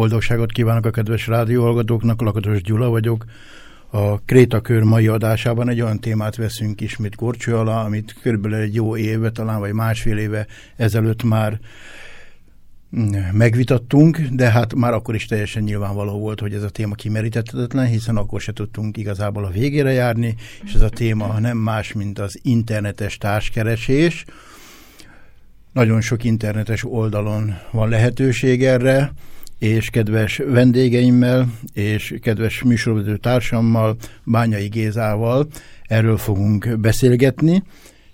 Boldogságot kívánok a kedves rádióhallgatóknak, Lakatos Gyula vagyok. A Krétakör mai adásában egy olyan témát veszünk ismét korcső alá, amit körülbelül egy jó éve, talán vagy másfél éve ezelőtt már megvitattunk, de hát már akkor is teljesen nyilvánvaló volt, hogy ez a téma kimerítettetlen, hiszen akkor se tudtunk igazából a végére járni, és ez a téma nem más, mint az internetes társkeresés. Nagyon sok internetes oldalon van lehetőség erre, és kedves vendégeimmel, és kedves műsorvezető társammal, Bányai Gézával erről fogunk beszélgetni,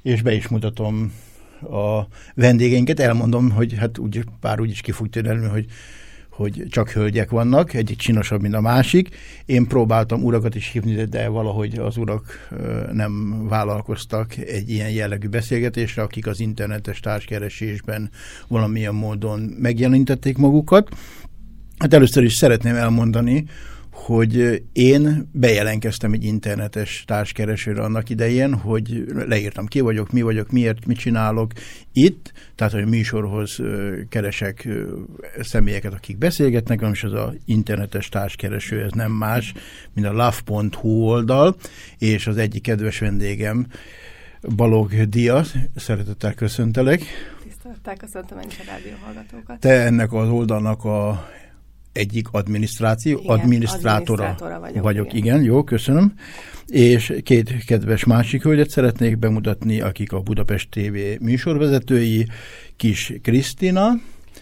és be is mutatom a vendégeinket. Elmondom, hogy hát úgy, pár úgy is ki fog tűnni, hogy hogy csak hölgyek vannak, egyik csinosabb, mint a másik. Én próbáltam urakat is hívni, de valahogy az urak nem vállalkoztak egy ilyen jellegű beszélgetésre, akik az internetes társkeresésben valamilyen módon megjelentették magukat. Hát először is szeretném elmondani, hogy én bejelentkeztem egy internetes társkeresőre annak idején, hogy leírtam ki vagyok, mi vagyok, miért, mit csinálok itt, tehát hogy a műsorhoz keresek személyeket, akik beszélgetnek, és az a internetes társkereső, ez nem más, mint a love.hu oldal, és az egyik kedves vendégem, Balog Dia, szeretettel köszöntelek. Tisztelettel köszöntöm én is a rádióhallgatókat. Te ennek az oldalnak a egyik adminisztráció, igen, adminisztrátora vagyok, vagyok igen. igen, jó, köszönöm. És két kedves másik hölgyet szeretnék bemutatni, akik a Budapest TV műsorvezetői, Kis Krisztina,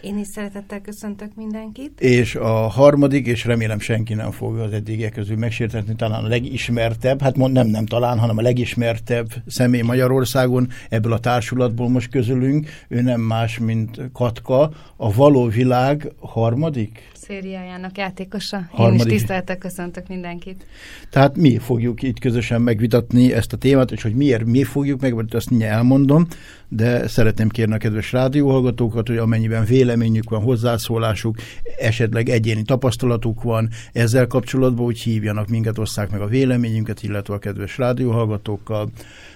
én is szeretettel köszöntök mindenkit. És a harmadik, és remélem senki nem fogja az eddigiek közül megsértetni, talán a legismertebb, hát mond, nem, nem talán, hanem a legismertebb személy Magyarországon, ebből a társulatból most közülünk, ő nem más, mint Katka, a Való Világ harmadik? Szériájának játékosa. Harmadik. Én is tiszteltek köszöntök mindenkit. Tehát mi fogjuk itt közösen megvitatni ezt a témát, és hogy miért mi fogjuk meg, azt mindjárt elmondom, de szeretném kérni a kedves rádióhallgatókat, hogy amennyiben véleményük van, hozzászólásuk, esetleg egyéni tapasztalatuk van ezzel kapcsolatban, hogy hívjanak minket, osszák meg a véleményünket, illetve a kedves rádióhallgatókkal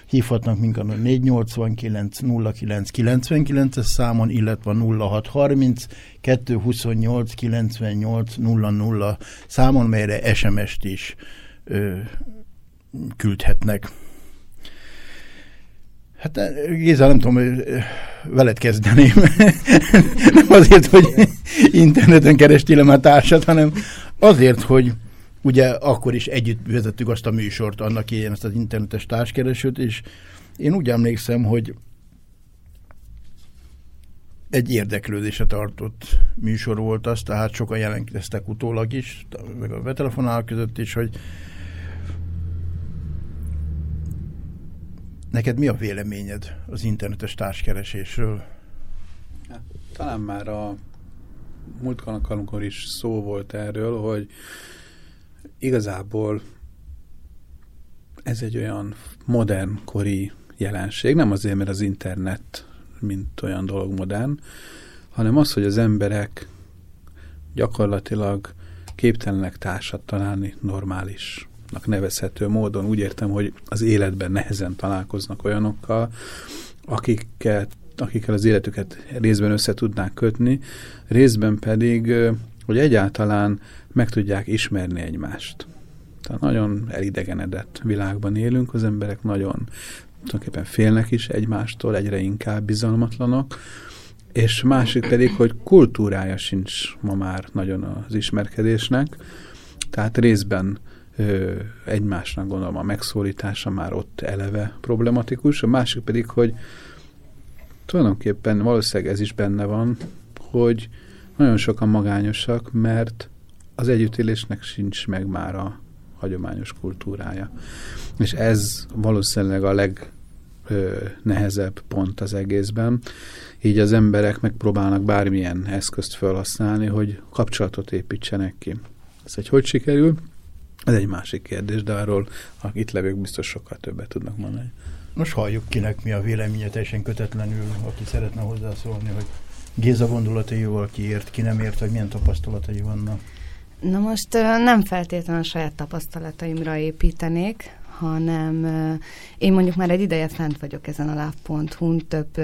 hívhatnak minket a 489 09 99-es számon, illetve a 0630 228 98 00 számon, melyre SMS-t is ö, küldhetnek. Hát Géza, nem tudom, veled kezdeném. nem azért, hogy interneten kerestél már társat, hanem azért, hogy ugye akkor is együtt vezettük azt a műsort, annak ilyen ezt az internetes társkeresőt, és én úgy emlékszem, hogy egy érdeklődése tartott műsor volt az, tehát sokan jelentkeztek utólag is, meg a betelefonál között is, hogy neked mi a véleményed az internetes társkeresésről? Hát, talán már a múlt alkalomkor is szó volt erről, hogy igazából ez egy olyan modern kori jelenség, nem azért, mert az internet mint olyan dolog modern, hanem az, hogy az emberek gyakorlatilag képtelenek társat találni normálisnak nevezhető módon. Úgy értem, hogy az életben nehezen találkoznak olyanokkal, akiket, akikkel az életüket részben össze tudnák kötni, részben pedig, hogy egyáltalán meg tudják ismerni egymást. Tehát nagyon elidegenedett világban élünk, az emberek nagyon tulajdonképpen félnek is egymástól, egyre inkább bizalmatlanok, és másik pedig, hogy kultúrája sincs ma már nagyon az ismerkedésnek, tehát részben ö, egymásnak gondolom a megszólítása már ott eleve problematikus, a másik pedig, hogy tulajdonképpen valószínűleg ez is benne van, hogy nagyon sokan magányosak, mert az együttélésnek sincs meg már a hagyományos kultúrája. És ez valószínűleg a legnehezebb pont az egészben. Így az emberek megpróbálnak bármilyen eszközt felhasználni, hogy kapcsolatot építsenek ki. Ez egy hogy sikerül? Ez egy másik kérdés, de arról itt levők biztos sokkal többet tudnak mondani. Most halljuk kinek mi a véleménye teljesen kötetlenül, aki szeretne hozzászólni, hogy Géza gondolataival ki ért, ki nem ért, vagy milyen tapasztalatai vannak. Na most nem feltétlenül a saját tapasztalataimra építenék, hanem én mondjuk már egy ideje fent vagyok ezen a láv.hu-n több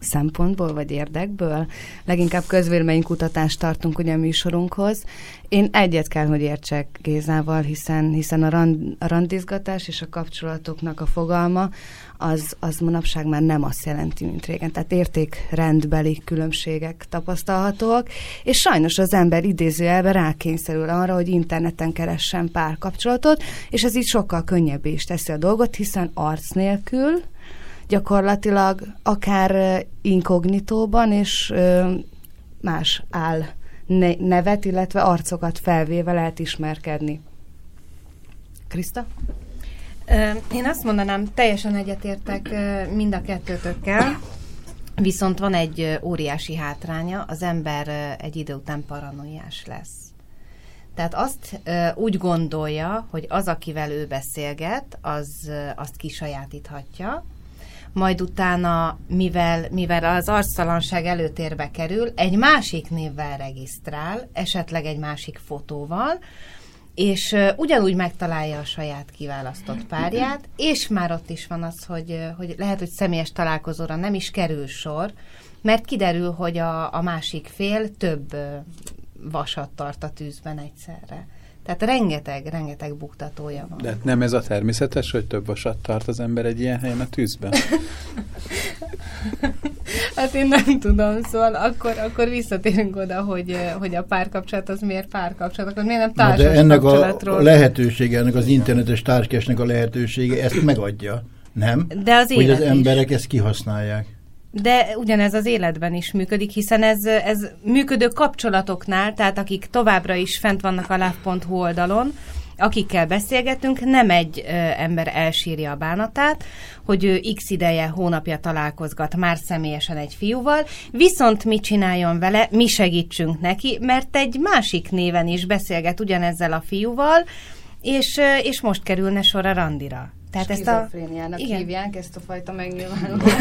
szempontból vagy érdekből. Leginkább közvéleménykutatást tartunk ugye a műsorunkhoz. Én egyet kell, hogy értsek Gézával, hiszen, hiszen a, rand, a randizgatás és a kapcsolatoknak a fogalma az, az manapság már nem azt jelenti, mint régen. Tehát értékrendbeli különbségek tapasztalhatóak, és sajnos az ember idézőjelben rákényszerül arra, hogy interneten keressen párkapcsolatot, és ez így sokkal könnyebbé is teszi a dolgot, hiszen arc nélkül, gyakorlatilag akár inkognitóban és más áll nevet, illetve arcokat felvéve lehet ismerkedni. Krista? Én azt mondanám, teljesen egyetértek mind a kettőtökkel, viszont van egy óriási hátránya, az ember egy idő után paranoiás lesz. Tehát azt úgy gondolja, hogy az, akivel ő beszélget, az azt kisajátíthatja, majd utána, mivel, mivel az arctalanság előtérbe kerül, egy másik névvel regisztrál, esetleg egy másik fotóval, és ugyanúgy megtalálja a saját kiválasztott párját, és már ott is van az, hogy, hogy lehet, hogy személyes találkozóra nem is kerül sor, mert kiderül, hogy a, a másik fél több vasat tart a tűzben egyszerre. Tehát rengeteg, rengeteg buktatója van. De nem ez a természetes, hogy több vasat tart az ember egy ilyen helyen a tűzben? hát én nem tudom, szóval akkor, akkor visszatérünk oda, hogy, hogy a párkapcsolat az miért párkapcsolat, akkor miért nem társas de ennek a lehetősége, ennek az internetes társkesnek a lehetősége ezt megadja, nem? De az Hogy az emberek is. ezt kihasználják. De ugyanez az életben is működik, hiszen ez, ez működő kapcsolatoknál, tehát akik továbbra is fent vannak a love.hu oldalon, akikkel beszélgetünk, nem egy ö, ember elsírja a bánatát, hogy ő x ideje, hónapja találkozgat már személyesen egy fiúval, viszont mit csináljon vele, mi segítsünk neki, mert egy másik néven is beszélget ugyanezzel a fiúval, és, és most kerülne sor a randira. Tehát ezt a... Igen. hívják ezt a fajta megnyilvánulást.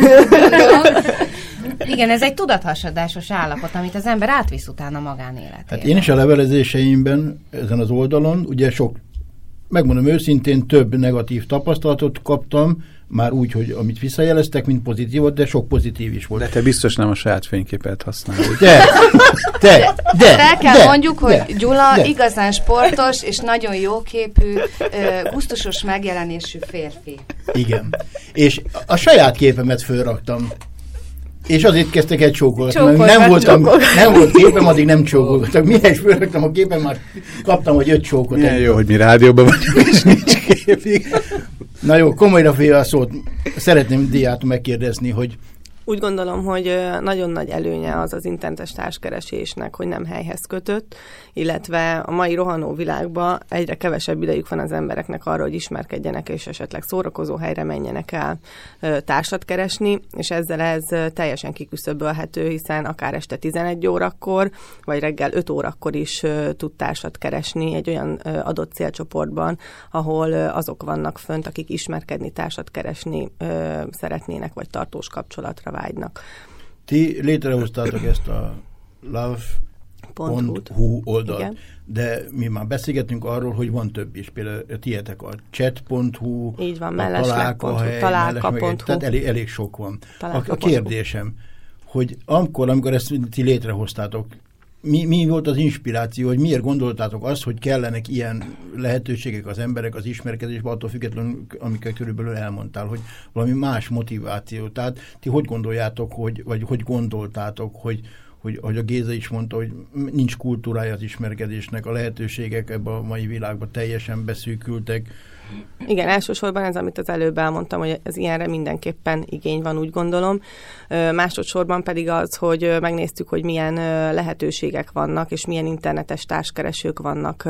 Igen, ez egy tudathasadásos állapot, amit az ember átvisz utána magánéletében. Hát én is a levelezéseimben ezen az oldalon, ugye sok, megmondom őszintén, több negatív tapasztalatot kaptam, már úgy, hogy amit visszajeleztek, mint pozitívot, de sok pozitív is volt. De te biztos nem a saját fényképet használod. De, de, de. El kell de, mondjuk, hogy de, Gyula de. igazán sportos és nagyon jóképű, gusztusos megjelenésű férfi. Igen. És a saját képemet fölraktam és azért kezdtek egy csókolgatni. Nem, voltam, nem volt képem, addig nem csókolgattak. Mihez fölraktam a képen, már kaptam, hogy öt csókot. Milyen jó, hogy mi rádióban vagyunk, és nincs képig. Na jó, komolyra fél a szót. Szeretném Diát megkérdezni, hogy úgy gondolom, hogy nagyon nagy előnye az az internetes társkeresésnek, hogy nem helyhez kötött, illetve a mai rohanó világban egyre kevesebb idejük van az embereknek arra, hogy ismerkedjenek, és esetleg szórakozó helyre menjenek el társat keresni, és ezzel ez teljesen kiküszöbölhető, hiszen akár este 11 órakor, vagy reggel 5 órakor is tud társat keresni egy olyan adott célcsoportban, ahol azok vannak fönt, akik ismerkedni, társat keresni szeretnének, vagy tartós kapcsolatra vágynak. Ti létrehoztátok ezt a love.hu oldalt, Igen. de mi már beszélgetünk arról, hogy van több is, például tietek a chat.hu, Így van, a találka.hu, találka.hu. Tehát elég, elég sok van. A, a kérdésem, hogy amikor, amikor ezt ti létrehoztátok, mi, mi volt az inspiráció, hogy miért gondoltátok azt, hogy kellenek ilyen lehetőségek az emberek az ismerkedésben, attól függetlenül, amiket körülbelül elmondtál, hogy valami más motiváció. Tehát ti hogy gondoljátok, hogy, vagy hogy gondoltátok, hogy, hogy, hogy a Géza is mondta, hogy nincs kultúrája az ismerkedésnek, a lehetőségek ebben a mai világban teljesen beszűkültek. Igen, elsősorban ez, amit az előbb elmondtam, hogy az ilyenre mindenképpen igény van, úgy gondolom. Másodszorban pedig az, hogy megnéztük, hogy milyen lehetőségek vannak, és milyen internetes társkeresők vannak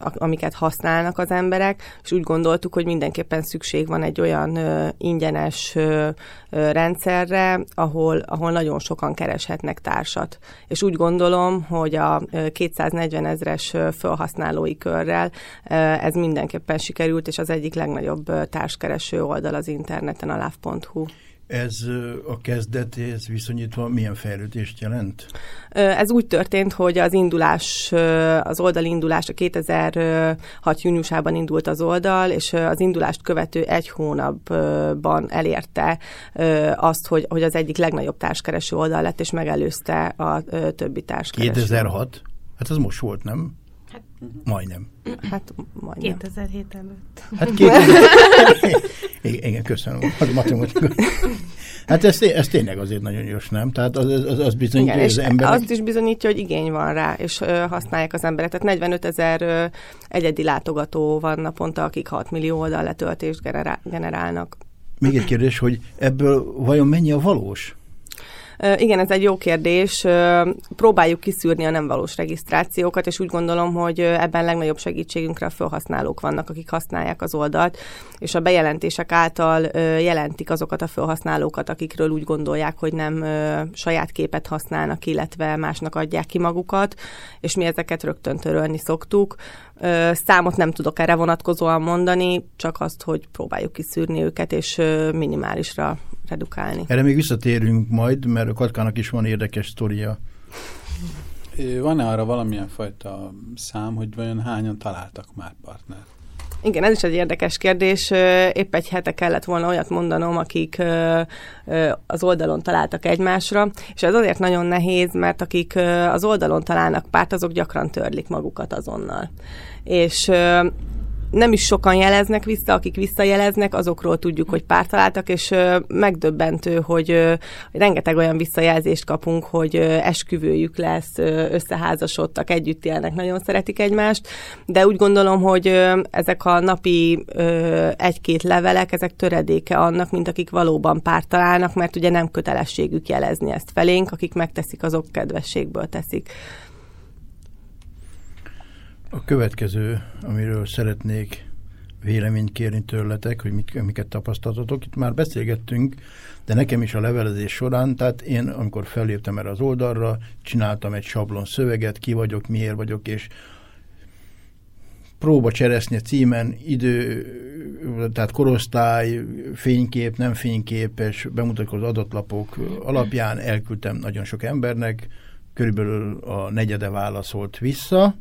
amiket használnak az emberek, és úgy gondoltuk, hogy mindenképpen szükség van egy olyan ö, ingyenes ö, ö, rendszerre, ahol, ahol nagyon sokan kereshetnek társat. És úgy gondolom, hogy a 240 ezres felhasználói körrel ö, ez mindenképpen sikerült, és az egyik legnagyobb társkereső oldal az interneten a love.hu. Ez a kezdetéhez viszonyítva milyen fejlődést jelent? Ez úgy történt, hogy az indulás, az oldal indulás a 2006 júniusában indult az oldal, és az indulást követő egy hónapban elérte azt, hogy, hogy az egyik legnagyobb társkereső oldal lett, és megelőzte a többi társkereső. 2006? Hát az most volt, nem? Majdnem. Hát majdnem. 2007 előtt. Hát 2000... igen, köszönöm. A matematika. Hát ez, ez tényleg azért nagyon jós, nem? Tehát az, az, az bizonyítja, Igen, hogy az emberek... azt is bizonyítja, hogy igény van rá, és ö, használják az emberek. Tehát 45 ezer ö, egyedi látogató van naponta, akik 6 millió oldal letöltést generál, generálnak. Még egy kérdés, hogy ebből vajon mennyi a valós? Igen, ez egy jó kérdés. Próbáljuk kiszűrni a nem valós regisztrációkat, és úgy gondolom, hogy ebben legnagyobb segítségünkre a felhasználók vannak, akik használják az oldalt, és a bejelentések által jelentik azokat a felhasználókat, akikről úgy gondolják, hogy nem saját képet használnak, illetve másnak adják ki magukat, és mi ezeket rögtön törölni szoktuk. Számot nem tudok erre vonatkozóan mondani, csak azt, hogy próbáljuk kiszűrni őket, és minimálisra redukálni. Erre még visszatérünk majd, mert a Katkának is van érdekes sztoria. Van-e arra valamilyen fajta szám, hogy vajon hányan találtak már partnert? Igen, ez is egy érdekes kérdés. Épp egy hete kellett volna olyat mondanom, akik az oldalon találtak egymásra, és ez azért nagyon nehéz, mert akik az oldalon találnak párt, azok gyakran törlik magukat azonnal. És nem is sokan jeleznek vissza, akik visszajeleznek, azokról tudjuk, hogy pár találtak, és megdöbbentő, hogy rengeteg olyan visszajelzést kapunk, hogy esküvőjük lesz, összeházasodtak, együtt élnek, nagyon szeretik egymást, de úgy gondolom, hogy ezek a napi egy-két levelek, ezek töredéke annak, mint akik valóban pár találnak, mert ugye nem kötelességük jelezni ezt felénk, akik megteszik, azok kedvességből teszik. A következő, amiről szeretnék véleményt kérni tőletek, hogy mit, miket tapasztaltatok. Itt már beszélgettünk, de nekem is a levelezés során, tehát én, amikor feléptem erre az oldalra, csináltam egy sablon szöveget, ki vagyok, miért vagyok, és próba cseresznye címen, idő, tehát korosztály, fénykép, nem fényképes, bemutatkozó adatlapok alapján elküldtem nagyon sok embernek, körülbelül a negyede válaszolt vissza,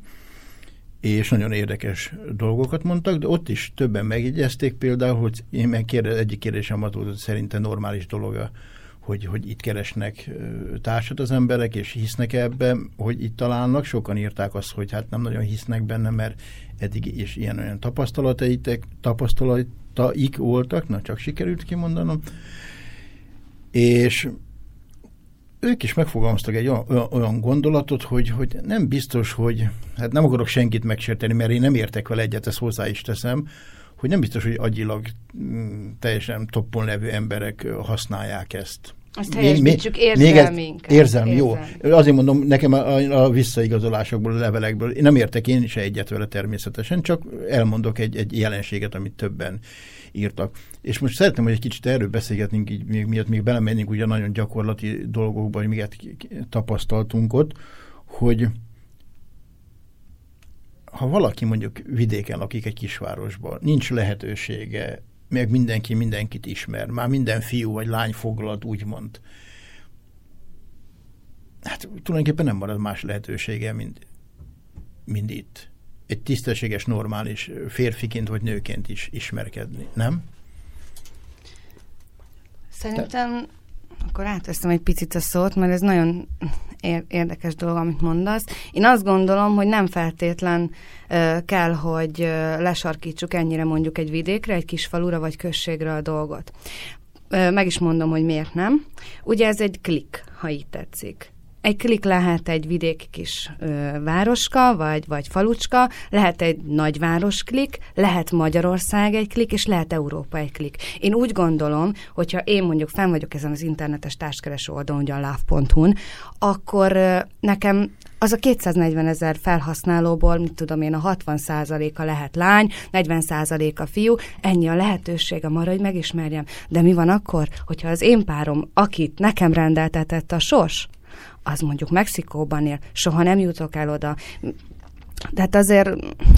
és nagyon érdekes dolgokat mondtak, de ott is többen megjegyezték például, hogy én meg kérdez, egyik kérdésem az volt, hogy szerintem normális dolog, hogy, hogy itt keresnek társat az emberek, és hisznek ebben, hogy itt találnak. Sokan írták azt, hogy hát nem nagyon hisznek benne, mert eddig is ilyen-olyan tapasztalataitek, tapasztalataik voltak, na csak sikerült kimondanom. És ők is megfogalmaztak egy olyan, olyan gondolatot, hogy, hogy nem biztos, hogy, hát nem akarok senkit megsérteni, mert én nem értek vele egyet, ezt hozzá is teszem, hogy nem biztos, hogy agyilag mm, teljesen toppon levő emberek használják ezt. Azt helyesbítsük érzelménket. Érzelmi, jó. Azért mondom, nekem a, a visszaigazolásokból, a levelekből, nem értek én is egyet vele természetesen, csak elmondok egy, egy jelenséget, amit többen írtak. És most szeretném, hogy egy kicsit erről beszélgetnénk, így, még, miatt még belemennénk ugye nagyon gyakorlati dolgokba, hogy miket tapasztaltunk ott, hogy ha valaki mondjuk vidéken lakik egy kisvárosban, nincs lehetősége, meg mindenki mindenkit ismer, már minden fiú vagy lány foglalt, úgymond. Hát tulajdonképpen nem marad más lehetősége, mint, mint itt egy tisztességes, normális férfiként vagy nőként is ismerkedni, nem? Szerintem akkor átveszem egy picit a szót, mert ez nagyon érdekes dolog, amit mondasz. Én azt gondolom, hogy nem feltétlen kell, hogy uh, lesarkítsuk ennyire mondjuk egy vidékre, egy kis falura vagy községre a dolgot meg is mondom, hogy miért nem. Ugye ez egy klik, ha így tetszik. Egy klik lehet egy vidéki kis ö, városka, vagy, vagy falucska, lehet egy nagyváros klik, lehet Magyarország egy klik, és lehet Európa egy klik. Én úgy gondolom, hogyha én mondjuk fenn vagyok ezen az internetes társkereső oldalon, ugye a love.hu-n, akkor ö, nekem az a 240 ezer felhasználóból, mit tudom én, a 60% a lehet lány, 40% a fiú, ennyi a lehetőségem arra, hogy megismerjem. De mi van akkor, hogyha az én párom, akit nekem rendeltetett a sors, az mondjuk Mexikóban él, soha nem jutok el oda. Tehát azért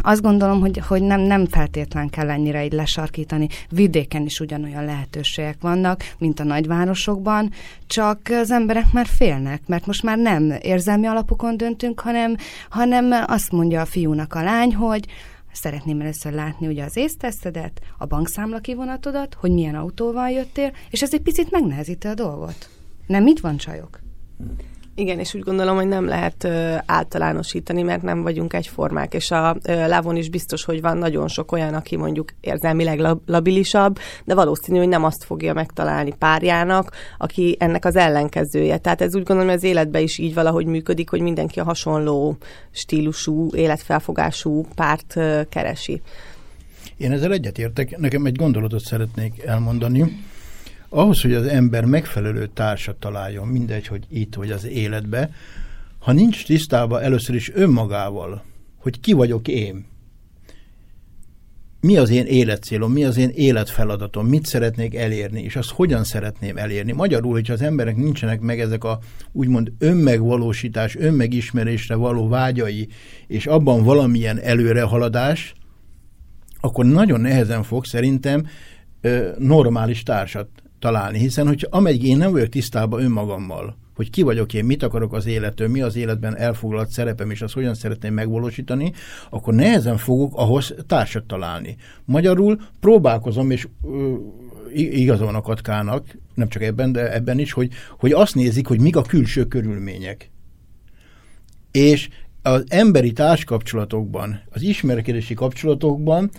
azt gondolom, hogy, hogy nem, nem feltétlen kell ennyire így lesarkítani. Vidéken is ugyanolyan lehetőségek vannak, mint a nagyvárosokban, csak az emberek már félnek, mert most már nem érzelmi alapokon döntünk, hanem, hanem azt mondja a fiúnak a lány, hogy szeretném először látni ugye az észteszedet, a bankszámla kivonatodat, hogy milyen autóval jöttél, és ez egy picit megnehezíti a dolgot. Nem mit van csajok? Igen, és úgy gondolom, hogy nem lehet ö, általánosítani, mert nem vagyunk egyformák, és a ö, Lávon is biztos, hogy van nagyon sok olyan, aki mondjuk érzelmileg lab- labilisabb, de valószínű, hogy nem azt fogja megtalálni párjának, aki ennek az ellenkezője. Tehát ez úgy gondolom, hogy az életben is így valahogy működik, hogy mindenki a hasonló stílusú, életfelfogású párt ö, keresi. Én ezzel egyetértek, nekem egy gondolatot szeretnék elmondani ahhoz, hogy az ember megfelelő társat találjon, mindegy, hogy itt vagy az életbe, ha nincs tisztában először is önmagával, hogy ki vagyok én, mi az én életcélom, mi az én életfeladatom, mit szeretnék elérni, és azt hogyan szeretném elérni. Magyarul, hogyha az emberek nincsenek meg ezek a úgymond önmegvalósítás, önmegismerésre való vágyai, és abban valamilyen előrehaladás, akkor nagyon nehezen fog szerintem normális társat találni, hiszen hogy ameddig én nem vagyok tisztában önmagammal, hogy ki vagyok én, mit akarok az élettől, mi az életben elfoglalt szerepem, és azt hogyan szeretném megvalósítani, akkor nehezen fogok ahhoz társat találni. Magyarul próbálkozom, és ö, igaza van a katkának, nem csak ebben, de ebben is, hogy, hogy azt nézik, hogy mik a külső körülmények. És az emberi társkapcsolatokban, az ismerkedési kapcsolatokban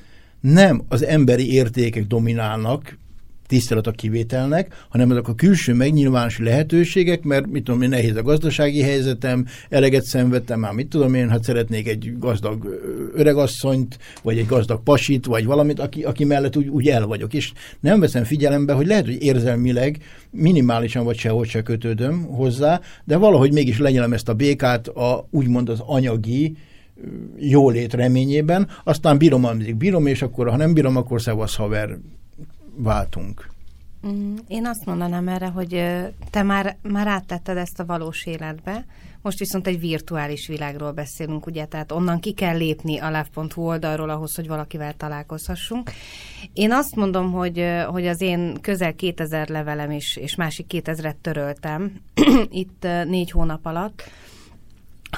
nem az emberi értékek dominálnak, tisztelet a kivételnek, hanem azok a külső megnyilvános lehetőségek, mert mit tudom én, nehéz a gazdasági helyzetem, eleget szenvedtem, már mit tudom én, hát szeretnék egy gazdag öregasszonyt, vagy egy gazdag pasit, vagy valamit, aki, aki mellett úgy, úgy el vagyok. És nem veszem figyelembe, hogy lehet, hogy érzelmileg minimálisan vagy sehogy se kötődöm hozzá, de valahogy mégis lenyelem ezt a békát a, úgymond az anyagi, jólét reményében, aztán bírom, amíg bírom, és akkor, ha nem bírom, akkor szevasz haver, váltunk? Mm, én azt mondanám erre, hogy te már, már áttetted ezt a valós életbe, most viszont egy virtuális világról beszélünk, ugye, tehát onnan ki kell lépni a live.hu oldalról ahhoz, hogy valakivel találkozhassunk. Én azt mondom, hogy, hogy az én közel 2000 levelem is, és másik 2000-et töröltem itt négy hónap alatt,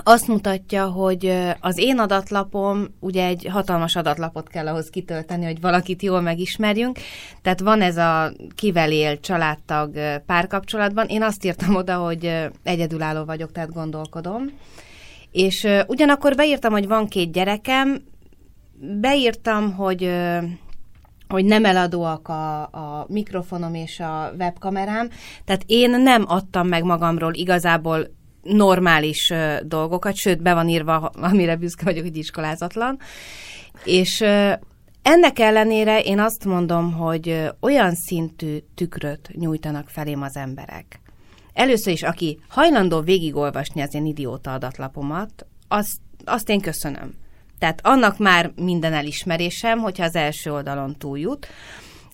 azt mutatja, hogy az én adatlapom, ugye egy hatalmas adatlapot kell ahhoz kitölteni, hogy valakit jól megismerjünk, tehát van ez a kivel él családtag párkapcsolatban. Én azt írtam oda, hogy egyedülálló vagyok, tehát gondolkodom. És ugyanakkor beírtam, hogy van két gyerekem, beírtam, hogy hogy nem eladóak a, a mikrofonom és a webkamerám, tehát én nem adtam meg magamról igazából normális dolgokat, sőt, be van írva, amire büszke vagyok, hogy iskolázatlan. És ennek ellenére én azt mondom, hogy olyan szintű tükröt nyújtanak felém az emberek. Először is, aki hajlandó végigolvasni az én idióta adatlapomat, azt, azt én köszönöm. Tehát annak már minden elismerésem, hogyha az első oldalon túljut.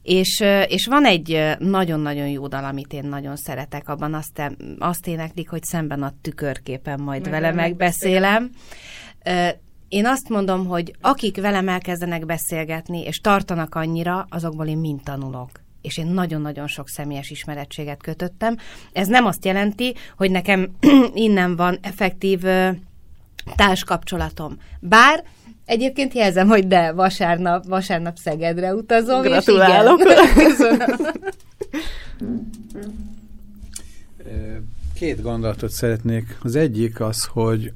És, és van egy nagyon-nagyon jó dal, amit én nagyon szeretek, abban azt, azt éneklik, hogy szemben a tükörképen majd Meg vele megbeszélem. Én azt mondom, hogy akik velem elkezdenek beszélgetni, és tartanak annyira, azokból én mind tanulok és én nagyon-nagyon sok személyes ismerettséget kötöttem. Ez nem azt jelenti, hogy nekem innen van effektív társkapcsolatom. Bár Egyébként jelzem, hogy de, vasárnap, vasárnap Szegedre utazom. Gratulálok! És igen, Két gondolatot szeretnék. Az egyik az, hogy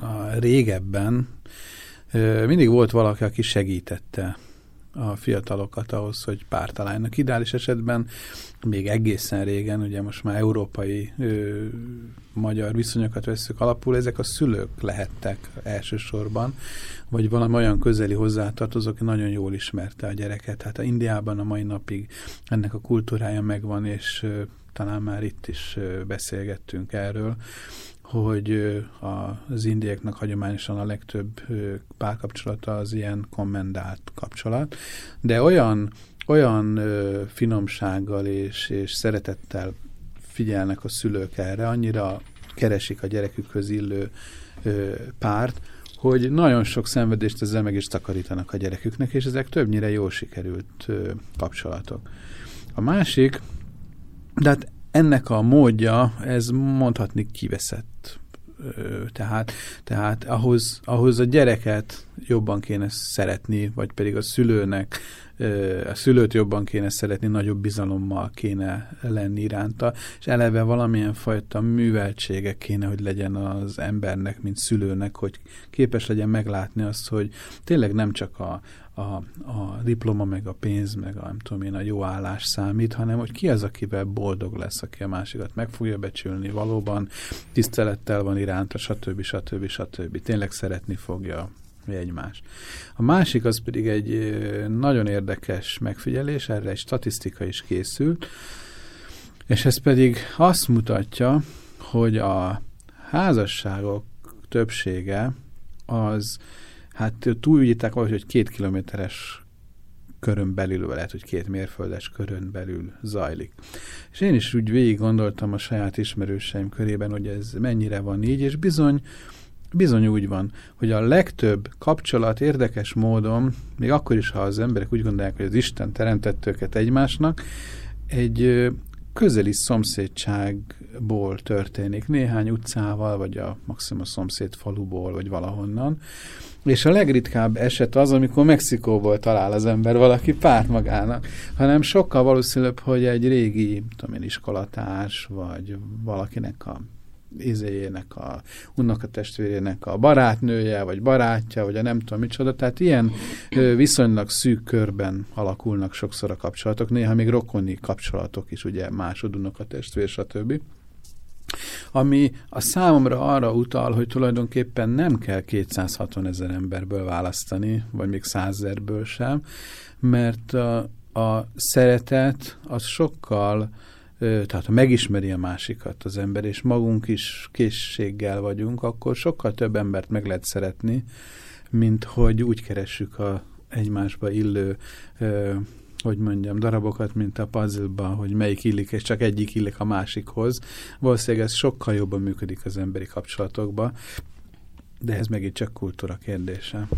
a régebben mindig volt valaki, aki segítette a fiatalokat ahhoz, hogy pár találjanak. Ideális esetben még egészen régen, ugye most már európai ö, magyar viszonyokat veszük alapul, ezek a szülők lehettek elsősorban, vagy valami olyan közeli hozzátartozó, aki nagyon jól ismerte a gyereket. Hát a Indiában a mai napig ennek a kultúrája megvan, és ö, talán már itt is beszélgettünk erről, hogy az indieknak hagyományosan a legtöbb párkapcsolata az ilyen kommendált kapcsolat, de olyan, olyan finomsággal és, és szeretettel figyelnek a szülők erre, annyira keresik a gyerekükhöz illő párt, hogy nagyon sok szenvedést ezzel meg is takarítanak a gyereküknek, és ezek többnyire jól sikerült kapcsolatok. A másik, de hát ennek a módja, ez mondhatni kiveszett. Tehát, tehát ahhoz, ahhoz a gyereket jobban kéne szeretni, vagy pedig a szülőnek, a szülőt jobban kéne szeretni, nagyobb bizalommal kéne lenni iránta, és eleve valamilyen fajta műveltsége kéne, hogy legyen az embernek, mint szülőnek, hogy képes legyen meglátni azt, hogy tényleg nem csak a, a, a diploma, meg a pénz, meg a, nem tudom én, a jó állás számít, hanem hogy ki az, akivel boldog lesz, aki a másikat meg fogja becsülni, valóban tisztelettel van iránta, stb. stb. stb. Tényleg szeretni fogja egymás. A másik az pedig egy nagyon érdekes megfigyelés, erre egy statisztika is készült, és ez pedig azt mutatja, hogy a házasságok többsége az hát túlügyítek valahogy, hogy két kilométeres körön belül, lehet, hogy két mérföldes körön belül zajlik. És én is úgy végig gondoltam a saját ismerőseim körében, hogy ez mennyire van így, és bizony, bizony úgy van, hogy a legtöbb kapcsolat érdekes módon, még akkor is, ha az emberek úgy gondolják, hogy az Isten teremtett őket egymásnak, egy közeli szomszédságból történik, néhány utcával, vagy a maximum szomszéd faluból, vagy valahonnan, és a legritkább eset az, amikor Mexikóból talál az ember valaki párt magának, hanem sokkal valószínűbb, hogy egy régi, tudom én, iskolatárs, vagy valakinek a izéjének, a unokatestvérének a barátnője, vagy barátja, vagy a nem tudom micsoda. Tehát ilyen viszonylag szűk körben alakulnak sokszor a kapcsolatok, néha még rokoni kapcsolatok is, ugye másod unokatestvér, stb ami a számomra arra utal, hogy tulajdonképpen nem kell 260 ezer emberből választani, vagy még százerből sem, mert a, a szeretet az sokkal, tehát ha megismeri a másikat az ember, és magunk is készséggel vagyunk, akkor sokkal több embert meg lehet szeretni, mint hogy úgy keressük a egymásba illő hogy mondjam, darabokat, mint a puzzle hogy melyik illik, és csak egyik illik a másikhoz. Valószínűleg ez sokkal jobban működik az emberi kapcsolatokba, de ez megint csak kultúra kérdése.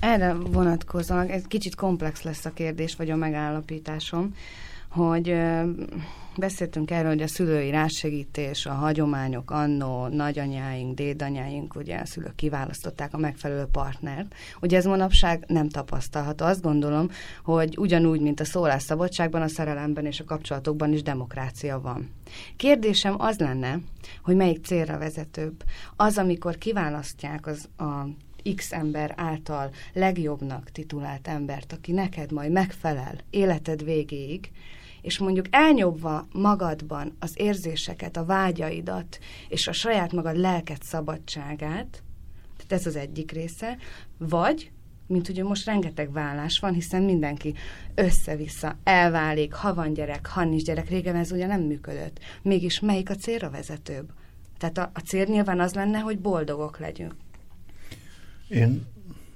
Erre vonatkozóan, ez kicsit komplex lesz a kérdés, vagy a megállapításom, hogy beszéltünk erről, hogy a szülői rásegítés, a hagyományok annó, nagyanyáink, dédanyáink, ugye a szülők kiválasztották a megfelelő partnert. Ugye ez manapság nem tapasztalható. Azt gondolom, hogy ugyanúgy, mint a szólásszabadságban, a szerelemben és a kapcsolatokban is demokrácia van. Kérdésem az lenne, hogy melyik célra vezetőbb. Az, amikor kiválasztják az a X ember által legjobbnak titulált embert, aki neked majd megfelel életed végéig, és mondjuk elnyobva magadban az érzéseket, a vágyaidat, és a saját magad lelket szabadságát, tehát ez az egyik része, vagy, mint ugye most rengeteg vállás van, hiszen mindenki össze-vissza elválik, ha van gyerek, ha nincs gyerek, régen ez ugye nem működött. Mégis melyik a célra vezetőbb? Tehát a, a cél nyilván az lenne, hogy boldogok legyünk. Én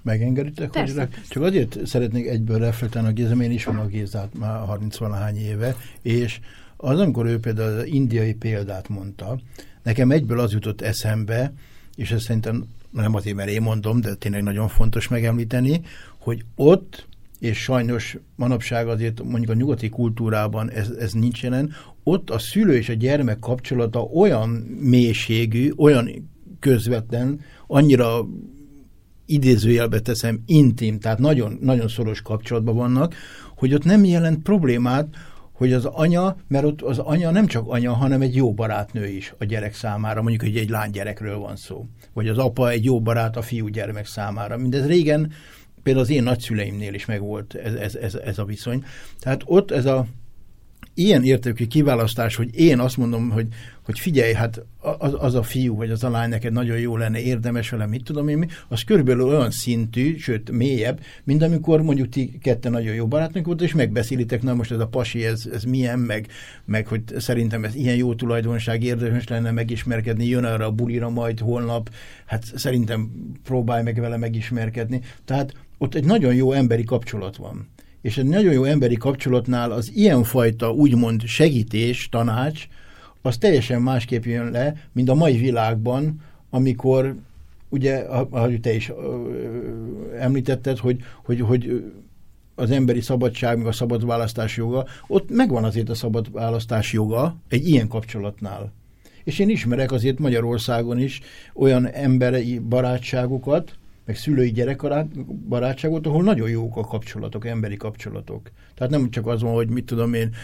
Megengeditek, persze, hogy persze. Csak azért szeretnék egyből reflektálni a Géza, én ismerem a Gézát már 30 valahány éve, és az, amikor ő például az indiai példát mondta, nekem egyből az jutott eszembe, és ezt szerintem nem azért, mert én mondom, de tényleg nagyon fontos megemlíteni, hogy ott, és sajnos manapság azért mondjuk a nyugati kultúrában ez, ez nincs jelen, ott a szülő és a gyermek kapcsolata olyan mélységű, olyan közvetlen, annyira idézőjelbe teszem, intim, tehát nagyon, nagyon szoros kapcsolatban vannak, hogy ott nem jelent problémát, hogy az anya, mert ott az anya nem csak anya, hanem egy jó barátnő is a gyerek számára, mondjuk, hogy egy lánygyerekről van szó. Vagy az apa egy jó barát a fiú gyermek számára. Mindez régen például az én nagyszüleimnél is megvolt ez, ez, ez, ez a viszony. Tehát ott ez a ilyen értékű kiválasztás, hogy én azt mondom, hogy, hogy figyelj, hát az, az a fiú, vagy az a lány neked nagyon jó lenne, érdemes vele, mit tudom én mi, az körülbelül olyan szintű, sőt mélyebb, mint amikor mondjuk ti ketten nagyon jó barátnők volt, és megbeszélitek, na most ez a pasi, ez, ez milyen, meg, meg hogy szerintem ez ilyen jó tulajdonság, érdemes lenne megismerkedni, jön arra a bulira majd holnap, hát szerintem próbálj meg vele megismerkedni. Tehát ott egy nagyon jó emberi kapcsolat van és egy nagyon jó emberi kapcsolatnál az ilyenfajta úgymond segítés, tanács, az teljesen másképp jön le, mint a mai világban, amikor ugye, ahogy te is említetted, hogy, hogy, hogy az emberi szabadság, meg a szabad választás joga, ott megvan azért a szabad választás joga egy ilyen kapcsolatnál. És én ismerek azért Magyarországon is olyan emberi barátságokat, meg szülői gyerekbarátságot, ahol nagyon jók a kapcsolatok, emberi kapcsolatok. Tehát nem csak az van, hogy mit tudom én,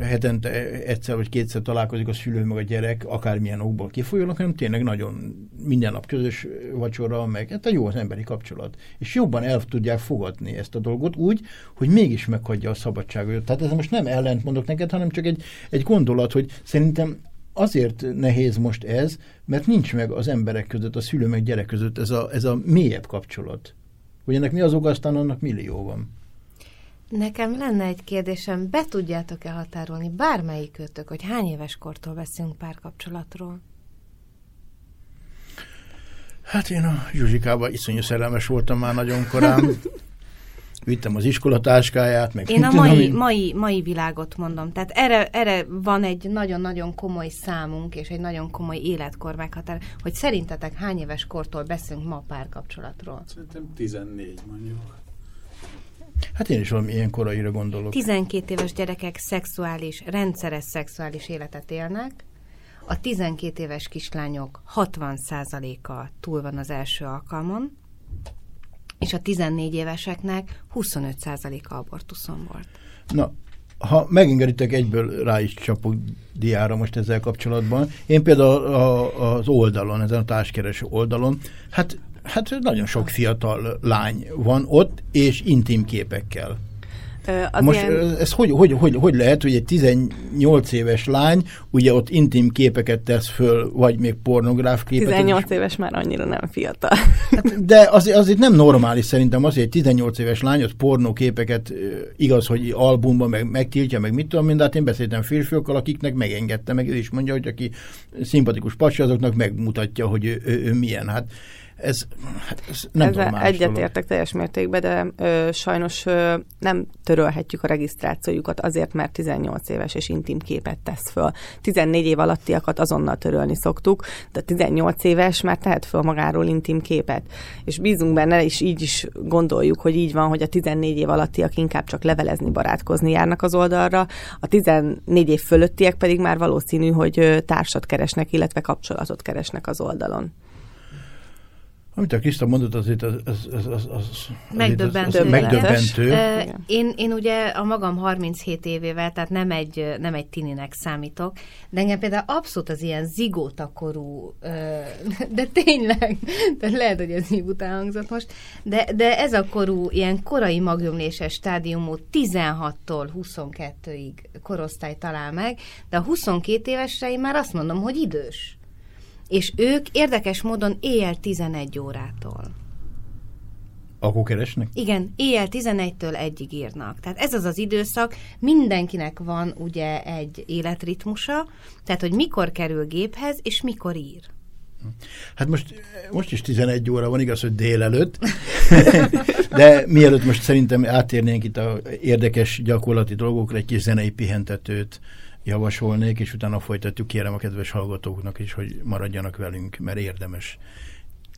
hetente egyszer vagy kétszer találkozik a szülő meg a gyerek, akármilyen okból kifolyólag, hanem tényleg nagyon minden nap közös vacsora, meg hát jó az emberi kapcsolat. És jobban el tudják fogadni ezt a dolgot úgy, hogy mégis meghagyja a szabadságot. Tehát ez most nem ellent mondok neked, hanem csak egy, egy gondolat, hogy szerintem azért nehéz most ez, mert nincs meg az emberek között, a szülő meg gyerek között ez a, ez a mélyebb kapcsolat. Hogy ennek mi az oka, aztán annak millió van. Nekem lenne egy kérdésem, be tudjátok-e határolni bármelyik hogy hány éves kortól beszélünk párkapcsolatról? Hát én a Zsuzsikában iszonyú szerelmes voltam már nagyon korán. vittem az iskolatáskáját, meg... Én a mai, mai, mai világot mondom. Tehát erre, erre van egy nagyon-nagyon komoly számunk, és egy nagyon komoly életkor meghatár, hogy szerintetek hány éves kortól beszélünk ma párkapcsolatról? Szerintem 14 mondjuk. Hát én is valami ilyen koraira gondolok. 12 éves gyerekek szexuális, rendszeres szexuális életet élnek, a 12 éves kislányok 60%-a túl van az első alkalmon, és a 14 éveseknek 25%-a abortuszon volt. Na, ha megengeditek, egyből rá is csapok diára most ezzel kapcsolatban. Én például a, az oldalon, ezen a társkereső oldalon, hát, hát nagyon sok fiatal lány van ott, és intim képekkel. Az Most ilyen... ez hogy, hogy, hogy, hogy lehet, hogy egy 18 éves lány ugye ott intim képeket tesz föl, vagy még pornográf képeket? 18 is. éves már annyira nem fiatal. Hát, de az, az itt nem normális szerintem az, hogy egy 18 éves lány ott pornóképeket igaz, hogy albumban meg, megtiltja, meg mit tudom, mindent én beszéltem férfiakkal, akiknek megengedte, meg ő is mondja, hogy aki szimpatikus pasi, azoknak megmutatja, hogy ő, ő, ő milyen. Hát ez, hát ez nem Ezzel egyetértek teljes mértékben, de ö, sajnos ö, nem törölhetjük a regisztrációjukat azért, mert 18 éves és intim képet tesz föl. 14 év alattiakat azonnal törölni szoktuk, de 18 éves már tehet föl magáról intim képet. És bízunk benne, és így is gondoljuk, hogy így van, hogy a 14 év alattiak inkább csak levelezni, barátkozni járnak az oldalra, a 14 év fölöttiek pedig már valószínű, hogy társat keresnek, illetve kapcsolatot keresnek az oldalon. Amit a Kriszta mondott, azért az, az, az, az, az megdöbbentő. Az, az megdöbbentő. Én, én ugye a magam 37 évével, tehát nem egy, nem egy tininek számítok, de engem például abszolút az ilyen zigótakorú, de tényleg, de lehet, hogy ez így után hangzott most, de, de ez a korú, ilyen korai magömléses stádiumú 16-tól 22-ig korosztály talál meg, de a 22 évesre én már azt mondom, hogy idős és ők érdekes módon éjjel 11 órától. Akkor keresnek? Igen, éjjel 11-től egyig írnak. Tehát ez az az időszak, mindenkinek van ugye egy életritmusa, tehát hogy mikor kerül géphez, és mikor ír. Hát most, most is 11 óra van, igaz, hogy délelőtt, de mielőtt most szerintem átérnénk itt a érdekes gyakorlati dolgokra, egy kis zenei pihentetőt javasolnék, és utána folytatjuk, kérem a kedves hallgatóknak is, hogy maradjanak velünk, mert érdemes,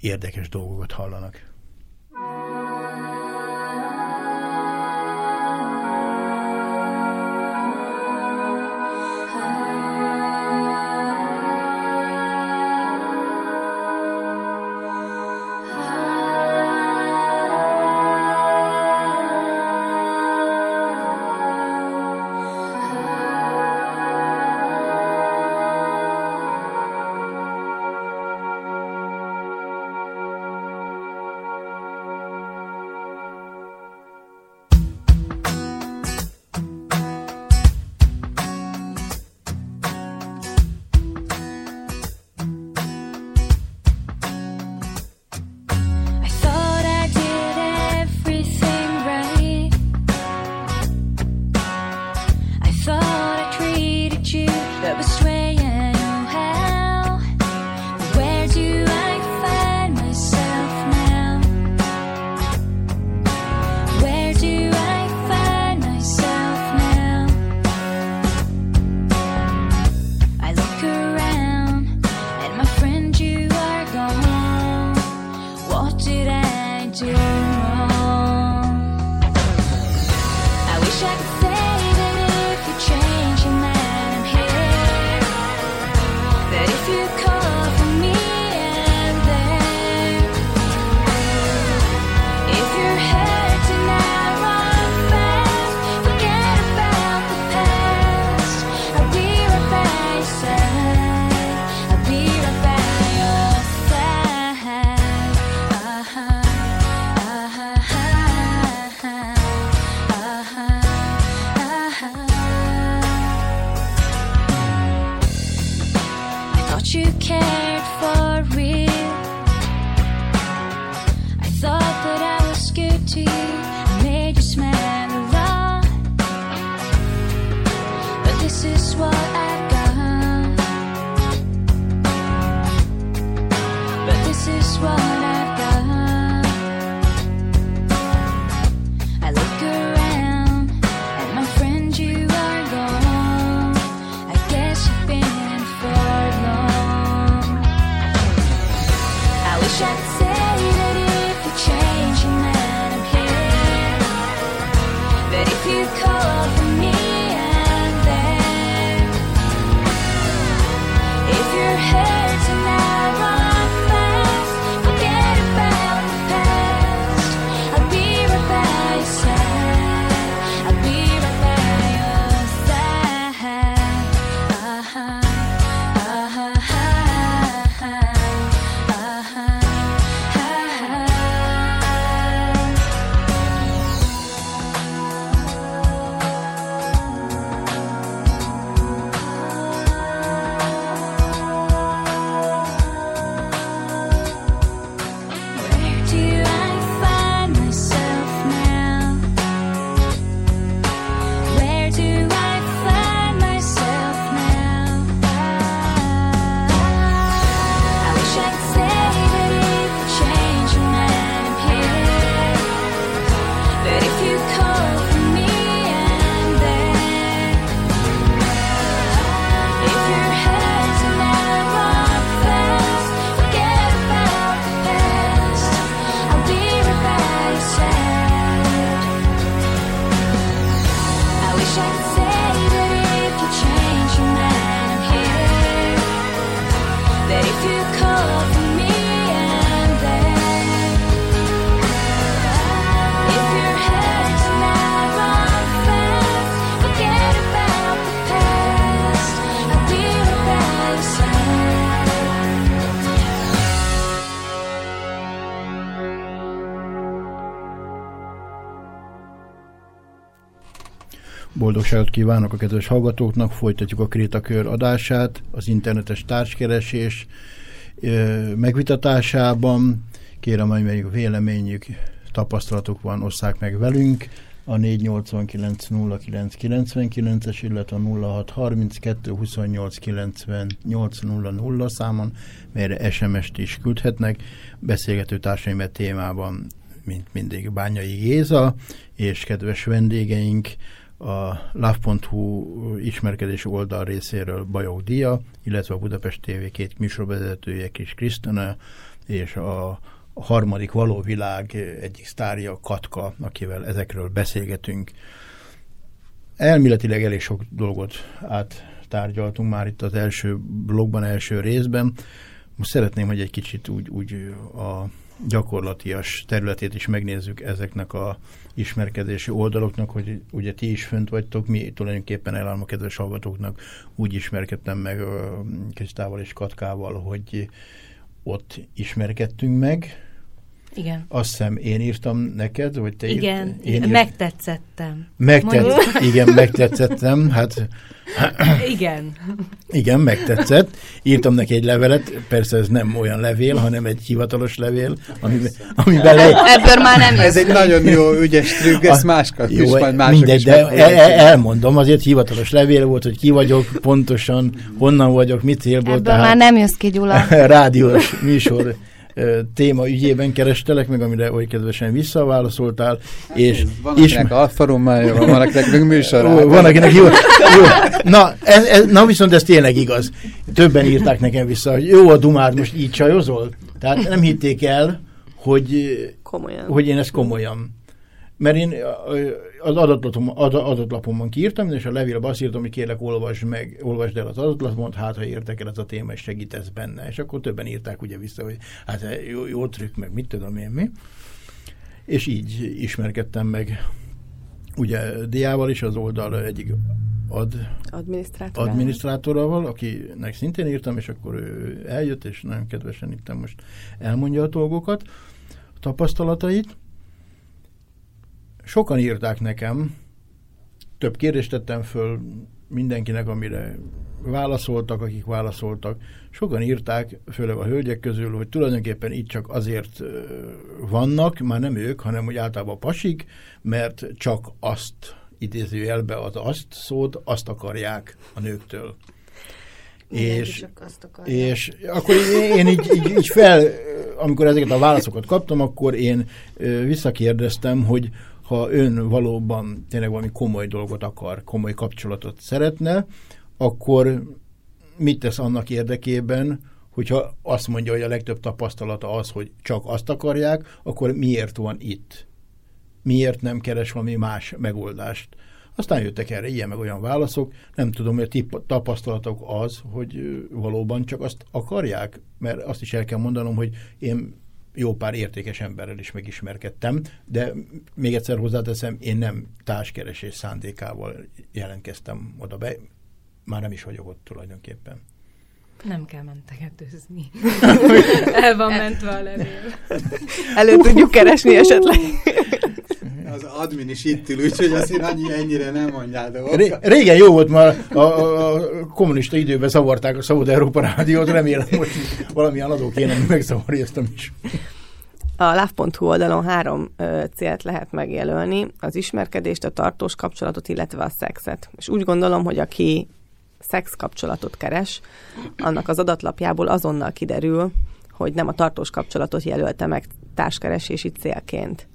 érdekes dolgokat hallanak. Boldogságot kívánok a kedves hallgatóknak, folytatjuk a Krétakör adását, az internetes társkeresés megvitatásában. Kérem, hogy még véleményük, tapasztalatok van, osszák meg velünk. A 489 09 99-es, illetve a 0632 28 98 00 számon, melyre SMS-t is küldhetnek. Beszélgető társaimet témában, mint mindig Bányai Géza, és kedves vendégeink, a love.hu ismerkedési oldal részéről Bajok Dia, illetve a Budapest TV két műsorvezetője Kis Krisztina, és a harmadik való világ egyik sztárja Katka, akivel ezekről beszélgetünk. Elméletileg elég sok dolgot áttárgyaltunk már itt az első blogban, első részben. Most szeretném, hogy egy kicsit úgy, úgy a gyakorlatias területét is megnézzük ezeknek a ismerkedési oldaloknak, hogy ugye ti is fönt vagytok, mi tulajdonképpen elállom a kedves hallgatóknak úgy ismerkedtem meg Krisztával és Katkával, hogy ott ismerkedtünk meg. Igen. Azt hiszem én írtam neked, vagy te Igen, írt, én írt... megtetszettem. Megtetsz, igen, megtetszettem, hát igen. Igen, megtetszett. Írtam neki egy levelet, persze ez nem olyan levél, hanem egy hivatalos levél, amiben, amiben le... Ebből már nem Ez egy nagyon jó, ügyes trükk, ezt máskor is, majd mások mindegy, is de el, elmondom, azért hivatalos levél volt, hogy ki vagyok, pontosan honnan vagyok, mit célból. Ebből tehát már nem jössz ki, Gyula. Rádiós műsor téma ügyében kerestelek meg, amire oly kedvesen visszaválaszoltál. Hát, és van akinek Alfa Romeo, van akinek meg műsor. Van akinek jó. jó. Na, ez, ez, na viszont ez tényleg igaz. Többen írták nekem vissza, hogy jó a dumád, most így csajozol? Tehát nem hitték el, hogy, komolyan. hogy én ezt komolyan mert én az adatlapom, adatlapomon kiírtam, és a levélbe azt írtam, hogy kérlek, olvasd, meg, olvasd el az adatlapot, hát ha érdekel ez a téma, és segítesz benne. És akkor többen írták ugye vissza, hogy hát jó, jó trükk, meg mit tudom én mi. És így ismerkedtem meg ugye Diával is, az oldal egyik ad, adminisztrátorával, akinek szintén írtam, és akkor ő eljött, és nagyon kedvesen itt most elmondja a dolgokat, a tapasztalatait sokan írták nekem, több kérdést tettem föl mindenkinek, amire válaszoltak, akik válaszoltak. Sokan írták, főleg a hölgyek közül, hogy tulajdonképpen itt csak azért vannak, már nem ők, hanem hogy általában pasik, mert csak azt idézőjelbe az azt szót, azt akarják a nőktől. és, és akkor én, én így, így, így fel, amikor ezeket a válaszokat kaptam, akkor én visszakérdeztem, hogy ha ön valóban tényleg valami komoly dolgot akar, komoly kapcsolatot szeretne, akkor mit tesz annak érdekében, hogyha azt mondja, hogy a legtöbb tapasztalata az, hogy csak azt akarják, akkor miért van itt? Miért nem keres valami más megoldást? Aztán jöttek erre ilyen meg olyan válaszok, nem tudom, hogy a tapasztalatok az, hogy valóban csak azt akarják, mert azt is el kell mondanom, hogy én jó pár értékes emberrel is megismerkedtem, de még egyszer hozzáteszem, én nem társkeresés szándékával jelentkeztem oda be, már nem is vagyok ott tulajdonképpen. Nem kell mentegetőzni. El van mentve a levél. Elő tudjuk keresni esetleg. Az admin is itt ül, úgyhogy azért annyi, ennyire nem mondjál dolgokat. Régen jó volt, már a, a, a kommunista időben zavarták a Szabad Európa Rádiót, remélem, hogy valamilyen adó kéne, hogy megszavarja ezt is. A love.hu oldalon három ö, célt lehet megjelölni, az ismerkedést, a tartós kapcsolatot, illetve a szexet. És úgy gondolom, hogy aki szex kapcsolatot keres, annak az adatlapjából azonnal kiderül, hogy nem a tartós kapcsolatot jelölte meg társkeresési célként.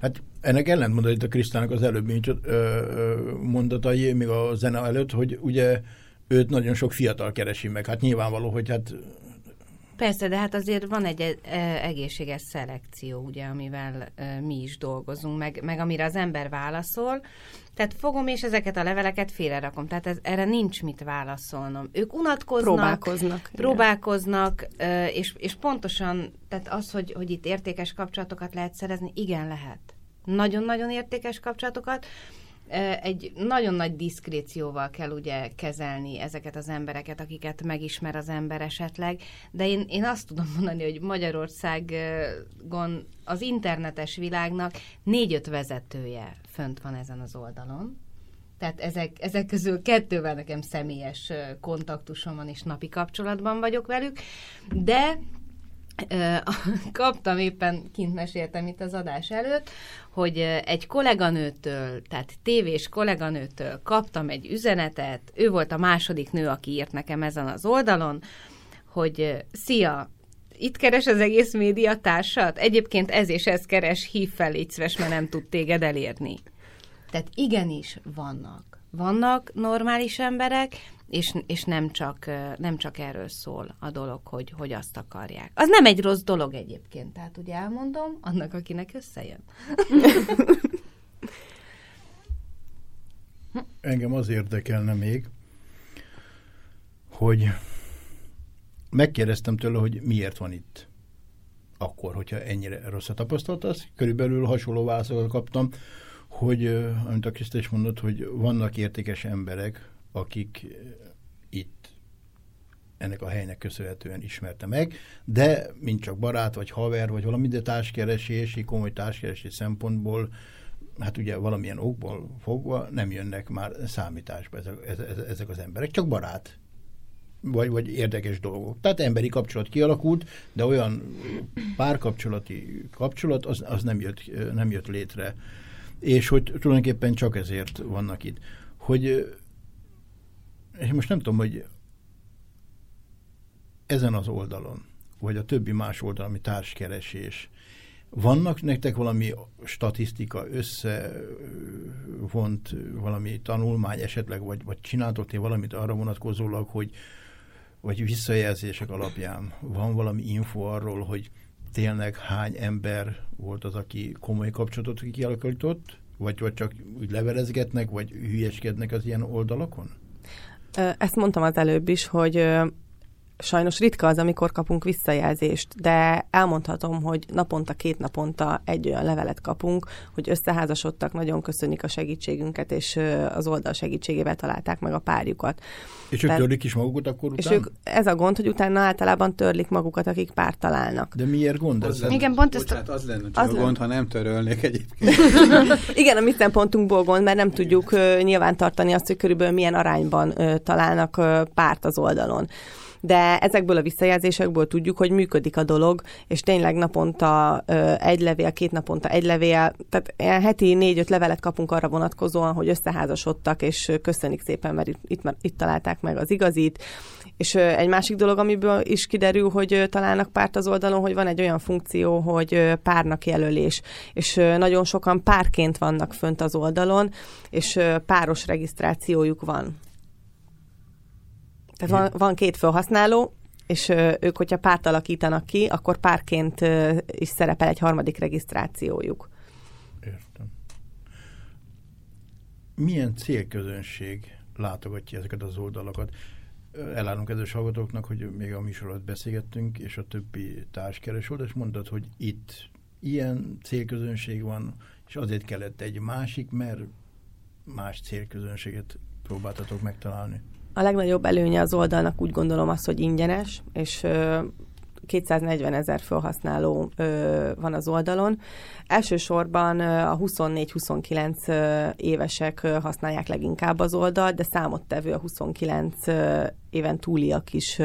Hát ennek ellentmondott itt a Krisztának az előbb mondatai, még a zene előtt, hogy ugye őt nagyon sok fiatal keresi meg. Hát nyilvánvaló, hogy hát Persze, de hát azért van egy e, egészséges szelekció, ugye, amivel mi is dolgozunk, meg, meg amire az ember válaszol. Tehát fogom, és ezeket a leveleket félrerakom. Tehát ez, erre nincs mit válaszolnom. Ők unatkoznak, próbálkoznak, próbálkoznak és, és pontosan, tehát az, hogy, hogy itt értékes kapcsolatokat lehet szerezni, igen, lehet. Nagyon-nagyon értékes kapcsolatokat, egy nagyon nagy diszkrécióval kell ugye kezelni ezeket az embereket, akiket megismer az ember esetleg, de én, én azt tudom mondani, hogy Magyarországon az internetes világnak négy-öt vezetője fönt van ezen az oldalon, tehát ezek, ezek közül kettővel nekem személyes kontaktusom van, és napi kapcsolatban vagyok velük, de kaptam éppen, kint meséltem itt az adás előtt, hogy egy kolléganőtől, tehát tévés kolléganőtől kaptam egy üzenetet, ő volt a második nő, aki írt nekem ezen az oldalon, hogy szia, itt keres az egész média társat? Egyébként ez és ez keres, hív fel, légy szíves, mert nem tud téged elérni. Tehát igenis vannak. Vannak normális emberek, és, és nem, csak, nem csak erről szól a dolog, hogy, hogy azt akarják. Az nem egy rossz dolog egyébként, tehát ugye elmondom, annak, akinek összejön. Engem az érdekelne még, hogy megkérdeztem tőle, hogy miért van itt akkor, hogyha ennyire rossz a körülbelül hasonló válaszokat kaptam, hogy, amit a Krisztus mondott, hogy vannak értékes emberek, akik itt ennek a helynek köszönhetően ismerte meg, de mint csak barát, vagy haver, vagy valami, de társkeresési, komoly társkeresési szempontból, hát ugye valamilyen okból fogva nem jönnek már számításba ezek, ezek az emberek, csak barát, vagy, vagy érdekes dolgok. Tehát emberi kapcsolat kialakult, de olyan párkapcsolati kapcsolat, az, az nem, jött, nem jött létre. És hogy tulajdonképpen csak ezért vannak itt. Hogy és most nem tudom, hogy ezen az oldalon, vagy a többi más oldalon, ami társkeresés, vannak nektek valami statisztika, összevont valami tanulmány esetleg, vagy, vagy csináltok valamit arra vonatkozólag, hogy vagy visszajelzések alapján van valami info arról, hogy tényleg hány ember volt az, aki komoly kapcsolatot kialakított, vagy, vagy csak úgy levelezgetnek, vagy hülyeskednek az ilyen oldalakon? Ezt mondtam az előbb is, hogy sajnos ritka az, amikor kapunk visszajelzést, de elmondhatom, hogy naponta, két naponta egy olyan levelet kapunk, hogy összeházasodtak, nagyon köszönik a segítségünket, és az oldal segítségével találták meg a párjukat. És ők törlik is magukat akkor utána? És ők, ez a gond, hogy utána általában törlik magukat, akik párt találnak. De miért gond ez? Lenne, Igen, pont ezt... az lenne csak az a gond, lenne. ha nem törölnék egyébként. Igen, a mi szempontunkból gond, mert nem tudjuk uh, nyilván tartani azt, hogy körülbelül milyen arányban találnak párt az oldalon de ezekből a visszajelzésekből tudjuk, hogy működik a dolog, és tényleg naponta egy levél, két naponta egy levél, tehát ilyen heti négy-öt levelet kapunk arra vonatkozóan, hogy összeházasodtak, és köszönik szépen, mert itt, itt, találták meg az igazit, és egy másik dolog, amiből is kiderül, hogy találnak párt az oldalon, hogy van egy olyan funkció, hogy párnak jelölés, és nagyon sokan párként vannak fönt az oldalon, és páros regisztrációjuk van. Tehát van, van két felhasználó, és ők, hogyha párt alakítanak ki, akkor párként is szerepel egy harmadik regisztrációjuk. Értem. Milyen célközönség látogatja ezeket az oldalakat? Elárulunk kedves hallgatóknak, hogy még a műsorot beszélgettünk, és a többi társkereső és mondtad, hogy itt ilyen célközönség van, és azért kellett egy másik, mert más célközönséget próbáltatok megtalálni. A legnagyobb előnye az oldalnak úgy gondolom az, hogy ingyenes, és 240 ezer felhasználó van az oldalon. Elsősorban a 24-29 évesek használják leginkább az oldalt, de számottevő a 29 éven túliak is,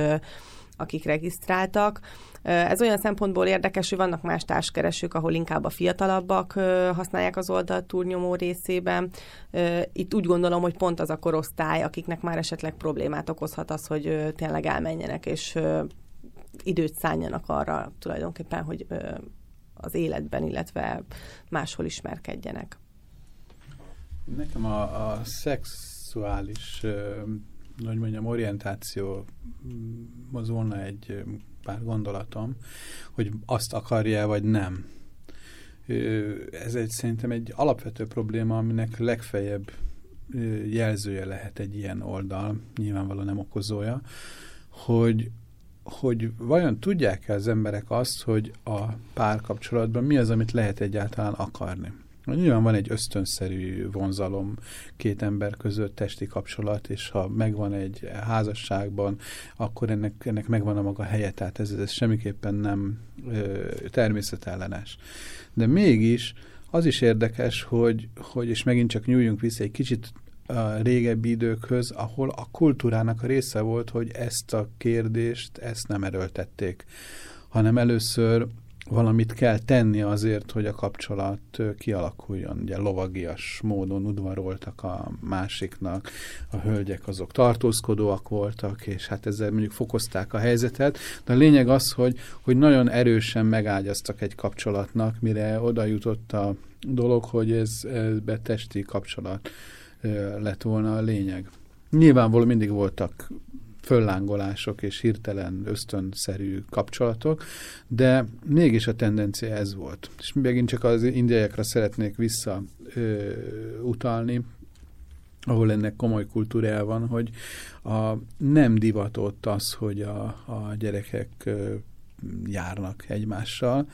akik regisztráltak. Ez olyan szempontból érdekes, hogy vannak más társkeresők, ahol inkább a fiatalabbak használják az oldalt túlnyomó részében. Itt úgy gondolom, hogy pont az a korosztály, akiknek már esetleg problémát okozhat az, hogy tényleg elmenjenek, és időt szálljanak arra tulajdonképpen, hogy az életben, illetve máshol ismerkedjenek. Nekem a, a szexuális hogy mondjam, orientáció az volna egy pár gondolatom, hogy azt akarja vagy nem. Ez egy szerintem egy alapvető probléma, aminek legfeljebb jelzője lehet egy ilyen oldal, nyilvánvalóan nem okozója, hogy, hogy vajon tudják-e az emberek azt, hogy a párkapcsolatban mi az, amit lehet egyáltalán akarni. Nyilván van egy ösztönszerű vonzalom két ember között, testi kapcsolat, és ha megvan egy házasságban, akkor ennek, ennek megvan a maga helye, tehát ez, ez semmiképpen nem ö, természetellenes. De mégis az is érdekes, hogy, hogy, és megint csak nyúljunk vissza egy kicsit a régebbi időkhöz, ahol a kultúrának a része volt, hogy ezt a kérdést, ezt nem erőltették, hanem először valamit kell tenni azért, hogy a kapcsolat kialakuljon. Ugye lovagias módon udvaroltak a másiknak, a hölgyek azok tartózkodóak voltak, és hát ezzel mondjuk fokozták a helyzetet, de a lényeg az, hogy, hogy nagyon erősen megágyaztak egy kapcsolatnak, mire oda jutott a dolog, hogy ez, ez testi kapcsolat lett volna a lényeg. Nyilvánvalóan mindig voltak föllángolások és hirtelen ösztönszerű kapcsolatok, de mégis a tendencia ez volt. És megint csak az indiaiakra szeretnék visszautalni, ahol ennek komoly kultúrája van, hogy a nem divatott az, hogy a, a gyerekek járnak egymással,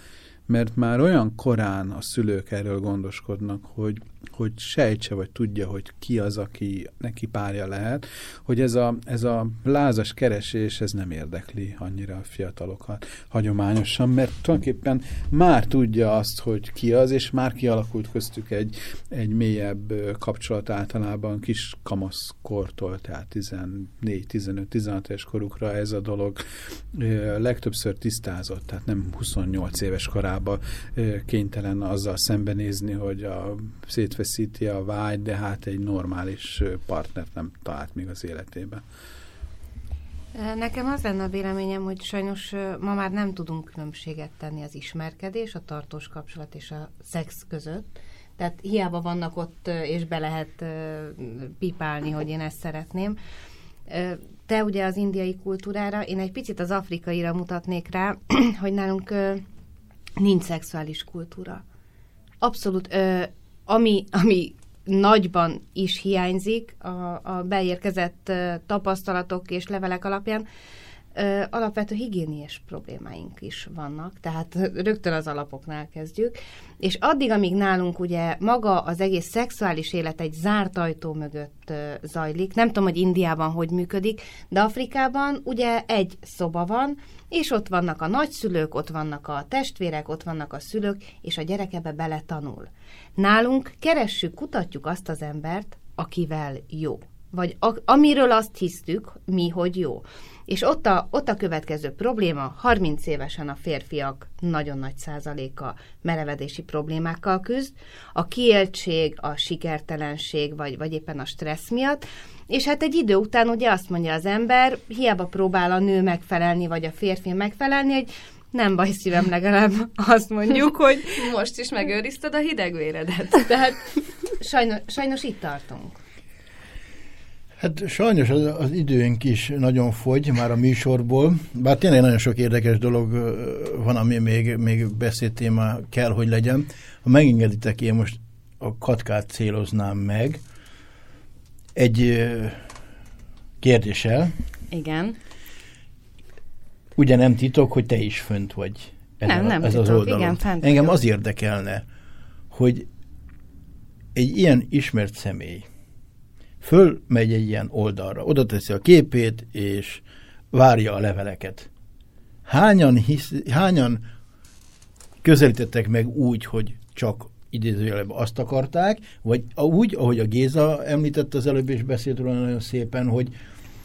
mert már olyan korán a szülők erről gondoskodnak, hogy hogy sejtse, vagy tudja, hogy ki az, aki neki párja lehet, hogy ez a, ez a lázas keresés, ez nem érdekli annyira a fiatalokat hagyományosan, mert tulajdonképpen már tudja azt, hogy ki az, és már kialakult köztük egy, egy mélyebb kapcsolat általában kis kamaszkortól, tehát 14, 15, 16 éves korukra ez a dolog legtöbbször tisztázott, tehát nem 28 éves korában kénytelen azzal szembenézni, hogy a szétvesz elveszíti a vágy, de hát egy normális partnert nem talált még az életében. Nekem az lenne a véleményem, hogy sajnos ma már nem tudunk különbséget tenni az ismerkedés, a tartós kapcsolat és a szex között. Tehát hiába vannak ott, és be lehet pipálni, hogy én ezt szeretném. Te ugye az indiai kultúrára, én egy picit az afrikaira mutatnék rá, hogy nálunk nincs szexuális kultúra. Abszolút ami, ami nagyban is hiányzik a, a beérkezett tapasztalatok és levelek alapján, alapvető higiéniés problémáink is vannak, tehát rögtön az alapoknál kezdjük, és addig, amíg nálunk ugye maga az egész szexuális élet egy zárt ajtó mögött zajlik, nem tudom, hogy Indiában hogy működik, de Afrikában ugye egy szoba van, és ott vannak a nagyszülők, ott vannak a testvérek, ott vannak a szülők, és a gyerek ebbe bele tanul. Nálunk keressük, kutatjuk azt az embert, akivel jó. Vagy a, amiről azt hisztük mi, hogy jó. És ott a, ott a következő probléma, 30 évesen a férfiak nagyon nagy százaléka merevedési problémákkal küzd, a kiéltség, a sikertelenség, vagy, vagy éppen a stressz miatt, és hát egy idő után ugye azt mondja az ember, hiába próbál a nő megfelelni, vagy a férfi megfelelni, hogy nem baj szívem, legalább azt mondjuk, hogy most is megőrizted a hidegvéredet. Tehát sajnos, sajnos itt tartunk. Hát sajnos az, az időnk is nagyon fogy már a műsorból, bár tényleg nagyon sok érdekes dolog van, ami még, még beszédtéma kell, hogy legyen. Ha megengeditek, én most a katkát céloznám meg egy kérdéssel. Igen. Ugye nem titok, hogy te is fönt vagy. Nem, nem ez titok, az oldalon. igen, fent Engem az érdekelne, hogy egy ilyen ismert személy, fölmegy egy ilyen oldalra, oda teszi a képét, és várja a leveleket. Hányan, hisz, hányan közelítettek meg úgy, hogy csak idézőjeleben azt akarták, vagy úgy, ahogy a Géza említett az előbb, és beszélt róla nagyon szépen, hogy,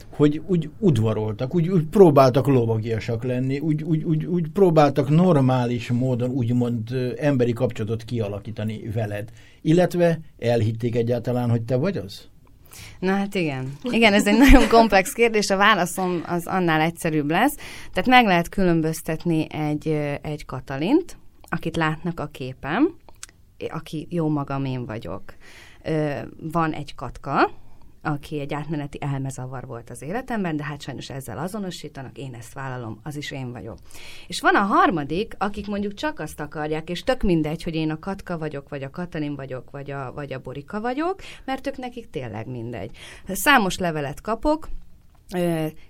hogy úgy udvaroltak, úgy, úgy próbáltak lovagiasak lenni, úgy, úgy, úgy, úgy próbáltak normális módon úgymond emberi kapcsolatot kialakítani veled. Illetve elhitték egyáltalán, hogy te vagy az? Na hát igen. Igen, ez egy nagyon komplex kérdés, a válaszom az annál egyszerűbb lesz. Tehát meg lehet különböztetni egy, egy Katalint, akit látnak a képem, aki jó magam én vagyok. Van egy katka, aki egy átmeneti elmezavar volt az életemben, de hát sajnos ezzel azonosítanak, én ezt vállalom, az is én vagyok. És van a harmadik, akik mondjuk csak azt akarják, és tök mindegy, hogy én a Katka vagyok, vagy a Katalin vagyok, vagy a, vagy a Borika vagyok, mert ők nekik tényleg mindegy. Számos levelet kapok,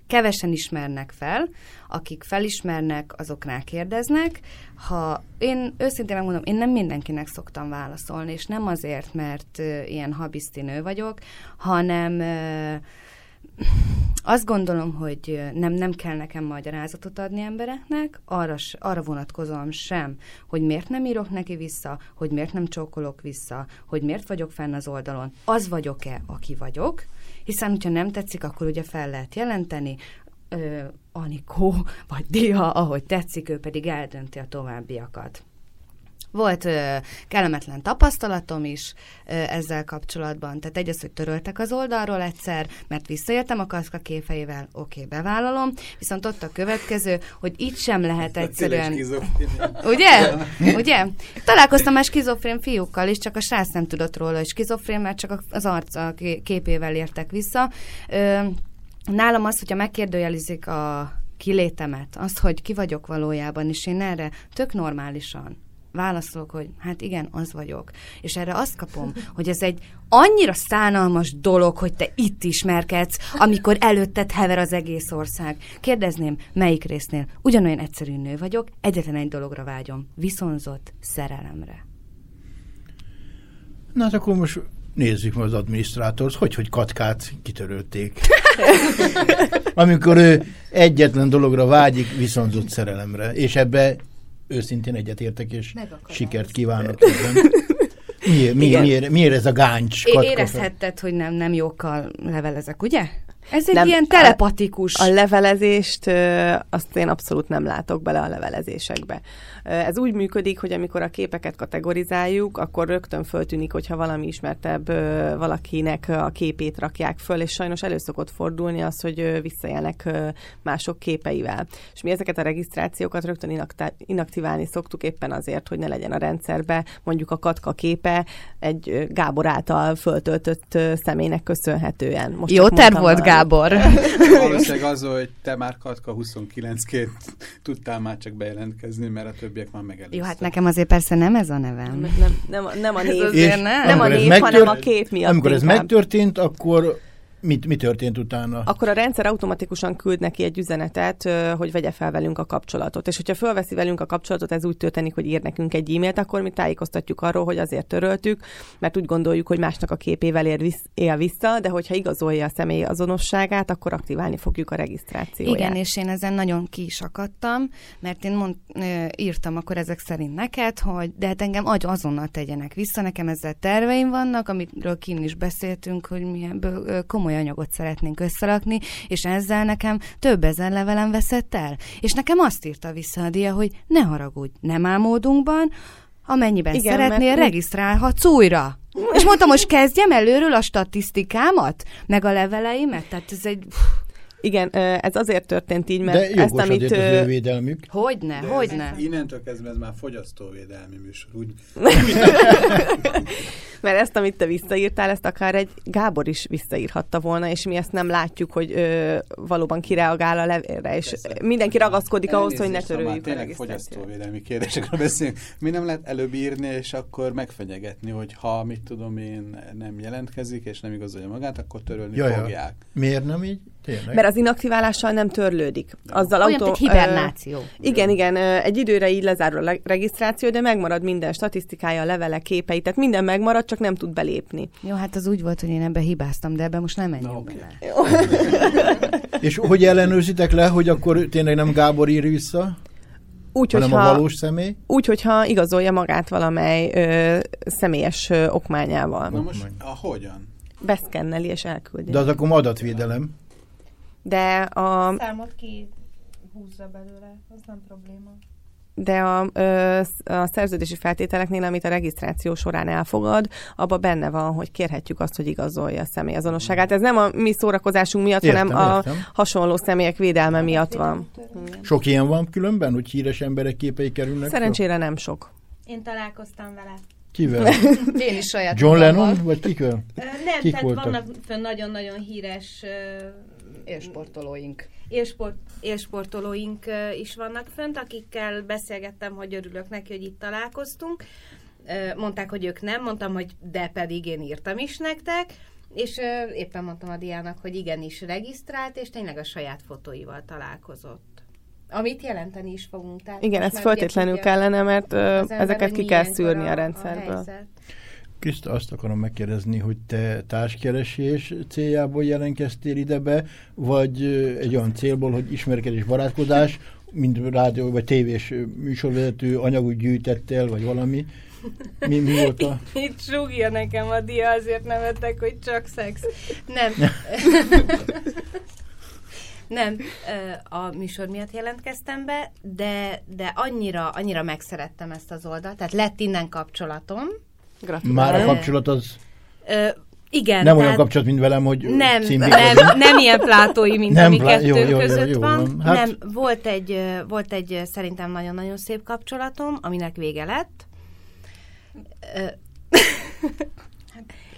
kevesen ismernek fel, akik felismernek, azok rákérdeznek. Ha én őszintén megmondom, én nem mindenkinek szoktam válaszolni, és nem azért, mert ilyen habisztinő vagyok, hanem azt gondolom, hogy nem, nem kell nekem magyarázatot adni embereknek, arra, arra vonatkozom sem, hogy miért nem írok neki vissza, hogy miért nem csókolok vissza, hogy miért vagyok fenn az oldalon. Az vagyok-e, aki vagyok, hiszen hogyha nem tetszik, akkor ugye fel lehet jelenteni, Anikó vagy Dia, ahogy tetszik, ő pedig eldönti a továbbiakat. Volt ö, kellemetlen tapasztalatom is ö, ezzel kapcsolatban. Tehát egy az, hogy töröltek az oldalról egyszer, mert visszaértem a kaszka képeivel, oké, okay, bevállalom, viszont ott a következő, hogy itt sem lehet egyszerűen... Ugye? Ugye? Találkoztam már skizofrén fiúkkal is, csak a srác nem tudott róla, hogy skizofrén, mert csak az arca képével értek vissza. Ö, nálam az, hogyha megkérdőjelizik a kilétemet, azt, hogy ki vagyok valójában, és én erre tök normálisan válaszolok, hogy hát igen, az vagyok. És erre azt kapom, hogy ez egy annyira szánalmas dolog, hogy te itt ismerkedsz, amikor előtted hever az egész ország. Kérdezném, melyik résznél? Ugyanolyan egyszerű nő vagyok, egyetlen egy dologra vágyom, viszonzott szerelemre. Na hát akkor most nézzük meg az adminisztrátort, hogy, hogy Katkát kitörölték. Amikor ő egyetlen dologra vágyik, viszonzott szerelemre. És ebbe őszintén egyetértek, és sikert kívánok. Miért, miért, miért, miért ez a gáncs? Érezhetted, hogy nem, nem jókkal levelezek, ugye? Ez egy nem, ilyen telepatikus. A, a levelezést, azt én abszolút nem látok bele a levelezésekbe. Ez úgy működik, hogy amikor a képeket kategorizáljuk, akkor rögtön föltűnik, hogyha valami ismertebb valakinek a képét rakják föl, és sajnos elő szokott fordulni az, hogy visszajelnek mások képeivel. És mi ezeket a regisztrációkat rögtön inaktiválni szoktuk éppen azért, hogy ne legyen a rendszerbe mondjuk a katka képe egy Gábor által föltöltött személynek köszönhetően. Most Jó terv volt, Gábor. Valószínűleg az, hogy te már Katka 29-ként tudtál már csak bejelentkezni, mert a többiek már megelőztek. Jó, hát nekem azért persze nem ez a nevem. Nem, nem, nem, nem a név, nem, nem a név hanem a kép miatt. Amikor ez megtörtént, akkor Mit, mi történt utána? Akkor a rendszer automatikusan küld neki egy üzenetet, hogy vegye fel velünk a kapcsolatot. És hogyha felveszi velünk a kapcsolatot, ez úgy történik, hogy ír nekünk egy e-mailt, akkor mi tájékoztatjuk arról, hogy azért töröltük, mert úgy gondoljuk, hogy másnak a képével ér visz, él vissza, de hogyha igazolja a személy azonosságát, akkor aktiválni fogjuk a regisztrációját. Igen, és én ezen nagyon ki is akadtam, mert én mond, írtam akkor ezek szerint neked, hogy de hát engem agy azonnal tegyenek vissza, nekem ezzel terveim vannak, amiről kín is beszéltünk, hogy mi ebből komoly anyagot szeretnénk összerakni, és ezzel nekem több ezer levelem veszett el. És nekem azt írta vissza a dia, hogy ne haragudj, nem álmódunkban, amennyiben Igen, szeretnél, mert... regisztrálhatsz újra. És mondtam, most kezdjem előről a statisztikámat, meg a leveleimet, tehát ez egy... Igen, ez azért történt így, mert De ezt, amit... De az védelmük. Hogyne, De hogyne. Innentől kezdve ez már fogyasztóvédelmi műsor, úgy... mert ezt, amit te visszaírtál, ezt akár egy Gábor is visszaírhatta volna, és mi ezt nem látjuk, hogy ö, valóban kireagál a levélre, és Persze. mindenki ragaszkodik ahhoz, hogy ne töröljük a tényleg fogyasztóvédelmi kérdésekről beszélünk. Mi nem lehet előbb írni, és akkor megfenyegetni, hogy ha, mit tudom én, nem jelentkezik, és nem igazolja magát, akkor törölni Jaja. fogják. Miért nem így? Tényleg? Mert az inaktiválással nem törlődik. Azzal Olyan, autó, hibernáció. Uh, igen, igen. Uh, egy időre így lezárul a regisztráció, de megmarad minden statisztikája, levele, képei, tehát minden megmarad, csak nem tud belépni. Jó, hát az úgy volt, hogy én ebbe hibáztam, de ebbe most nem menjünk no, okay. bele. És hogy ellenőrzitek le, hogy akkor tényleg nem Gábor ír vissza? Úgy, hanem hogyha, a valós személy? Úgy, hogyha igazolja magát valamely ö, személyes ö, okmányával. Na most, a hogyan? Beszkenneli és elküldi. De az akkor adatvédelem. De a... Számot ki húzza belőle, az nem probléma. De a, a szerződési feltételeknél, amit a regisztráció során elfogad, abban benne van, hogy kérhetjük azt, hogy igazolja a személyazonosságát. Ez nem a mi szórakozásunk miatt, értem, hanem értem. a hasonló személyek védelme miatt van. Sok ilyen van különben, hogy híres emberek képei kerülnek? Szerencsére nem sok. Én találkoztam vele. Kivel? Én is saját John magammal. Lennon, vagy kikvel? Nem, Kik tehát voltak? vannak fönn nagyon-nagyon híres Élsportolóink. élsport, élsportolóink is vannak fönt, akikkel beszélgettem, hogy örülök neki, hogy itt találkoztunk. Mondták, hogy ők nem, mondtam, hogy de pedig én írtam is nektek, és éppen mondtam a diának, hogy igenis regisztrált, és tényleg a saját fotóival találkozott. Amit jelenteni is fogunk. Tehát Igen, ez feltétlenül kellene, mert ezeket ki kell szűrni a rendszerből. helyzet. Kriszta, azt akarom megkérdezni, hogy te társkeresés céljából jelentkeztél ide be, vagy egy olyan célból, hogy ismerkedés, barátkozás, mint rádió vagy tévés műsorvezető anyagot gyűjtettél, vagy valami? Mi, mi volt a... Itt súgja nekem a dia, azért nevetek, hogy csak szex. Nem. Nem, a műsor miatt jelentkeztem be, de, de annyira, annyira megszerettem ezt az oldalt, tehát lett innen kapcsolatom. Gratulálok. Már a kapcsolat az Ö, igen, nem olyan kapcsolat, mint velem, hogy nem, nem, nem ilyen plátói, mint Nem ami plá- kettőnk jó, jó, jó, között jó van. van. Hát- Nem, volt egy, volt egy szerintem nagyon-nagyon szép kapcsolatom, aminek vége lett.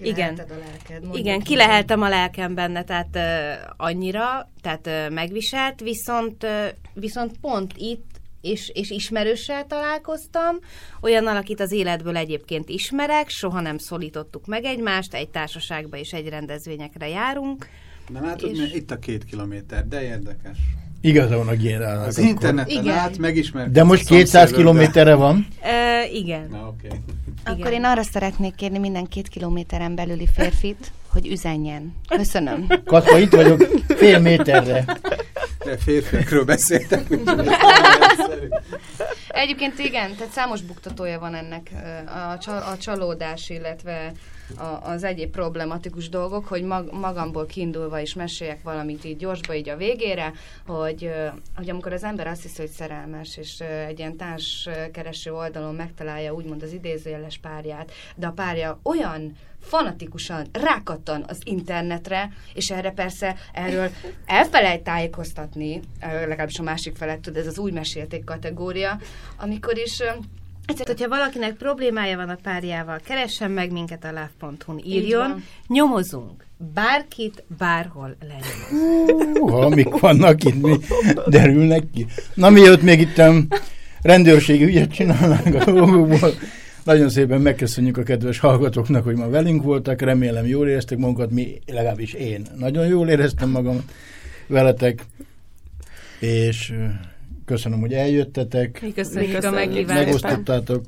Igen. A lelked, Igen, kileheltem a lelkem benne, tehát uh, annyira, tehát uh, megviselt, viszont, uh, viszont pont itt és, és ismerőssel találkoztam, olyannal, akit az életből egyébként ismerek, soha nem szólítottuk meg egymást, egy társaságba és egy rendezvényekre járunk. Na látod, És- és... itt a két kilométer, de érdekes. Igaza van a génának. Az akkor. interneten Igen. át megismerkedsz De most a 200 szomszédoddal. kilométerre van. Uh, igen. Na. Okay. Akkor Igen. én arra szeretnék kérni minden két kilométeren belüli férfit, hogy üzenjen. Köszönöm. Katva, itt vagyok fél méterre. De férfiakról beszéltek. Egyébként igen, tehát számos buktatója van ennek a, csal- csalódás, illetve az egyéb problematikus dolgok, hogy mag, magamból kiindulva is meséljek valamit így gyorsba, így a végére, hogy, hogy amikor az ember azt hiszi, hogy szerelmes, és egy ilyen társkereső oldalon megtalálja úgymond az idézőjeles párját, de a párja olyan fanatikusan rákattan az internetre, és erre persze erről elfelejt tájékoztatni, legalábbis a másik felet tud, ez az új mesélték kategória, amikor is Tehát, hogyha valakinek problémája van a párjával, keressen meg minket a love.hu-n, írjon, nyomozunk. Bárkit, bárhol lenyomozunk. Húha, mik vannak itt, mi derülnek ki. Na mielőtt még itt rendőrségi ügyet csinálnánk a dolgokból, nagyon szépen megköszönjük a kedves hallgatóknak, hogy ma velünk voltak, remélem jól éreztek magukat, mi, legalábbis én nagyon jól éreztem magam veletek, és köszönöm, hogy eljöttetek, Mi köszönjük, a Köszönjük. meghívást. megosztottátok,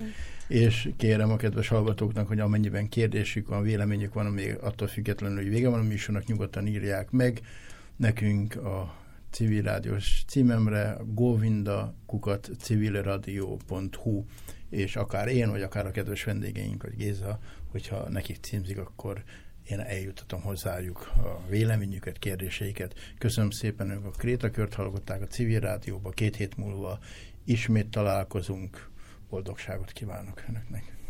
és kérem a kedves hallgatóknak, hogy amennyiben kérdésük van, véleményük van, még attól függetlenül, hogy vége van a műsornak, nyugodtan írják meg nekünk a civil rádiós címemre, govinda kukat civilradio.hu és akár én, vagy akár a kedves vendégeink, vagy Géza, hogyha nekik címzik, akkor én eljutatom hozzájuk a véleményüket, kérdéseiket. Köszönöm szépen, hogy a Krétakört hallgatták a civil rádióba. Két hét múlva ismét találkozunk. Boldogságot kívánok Önöknek!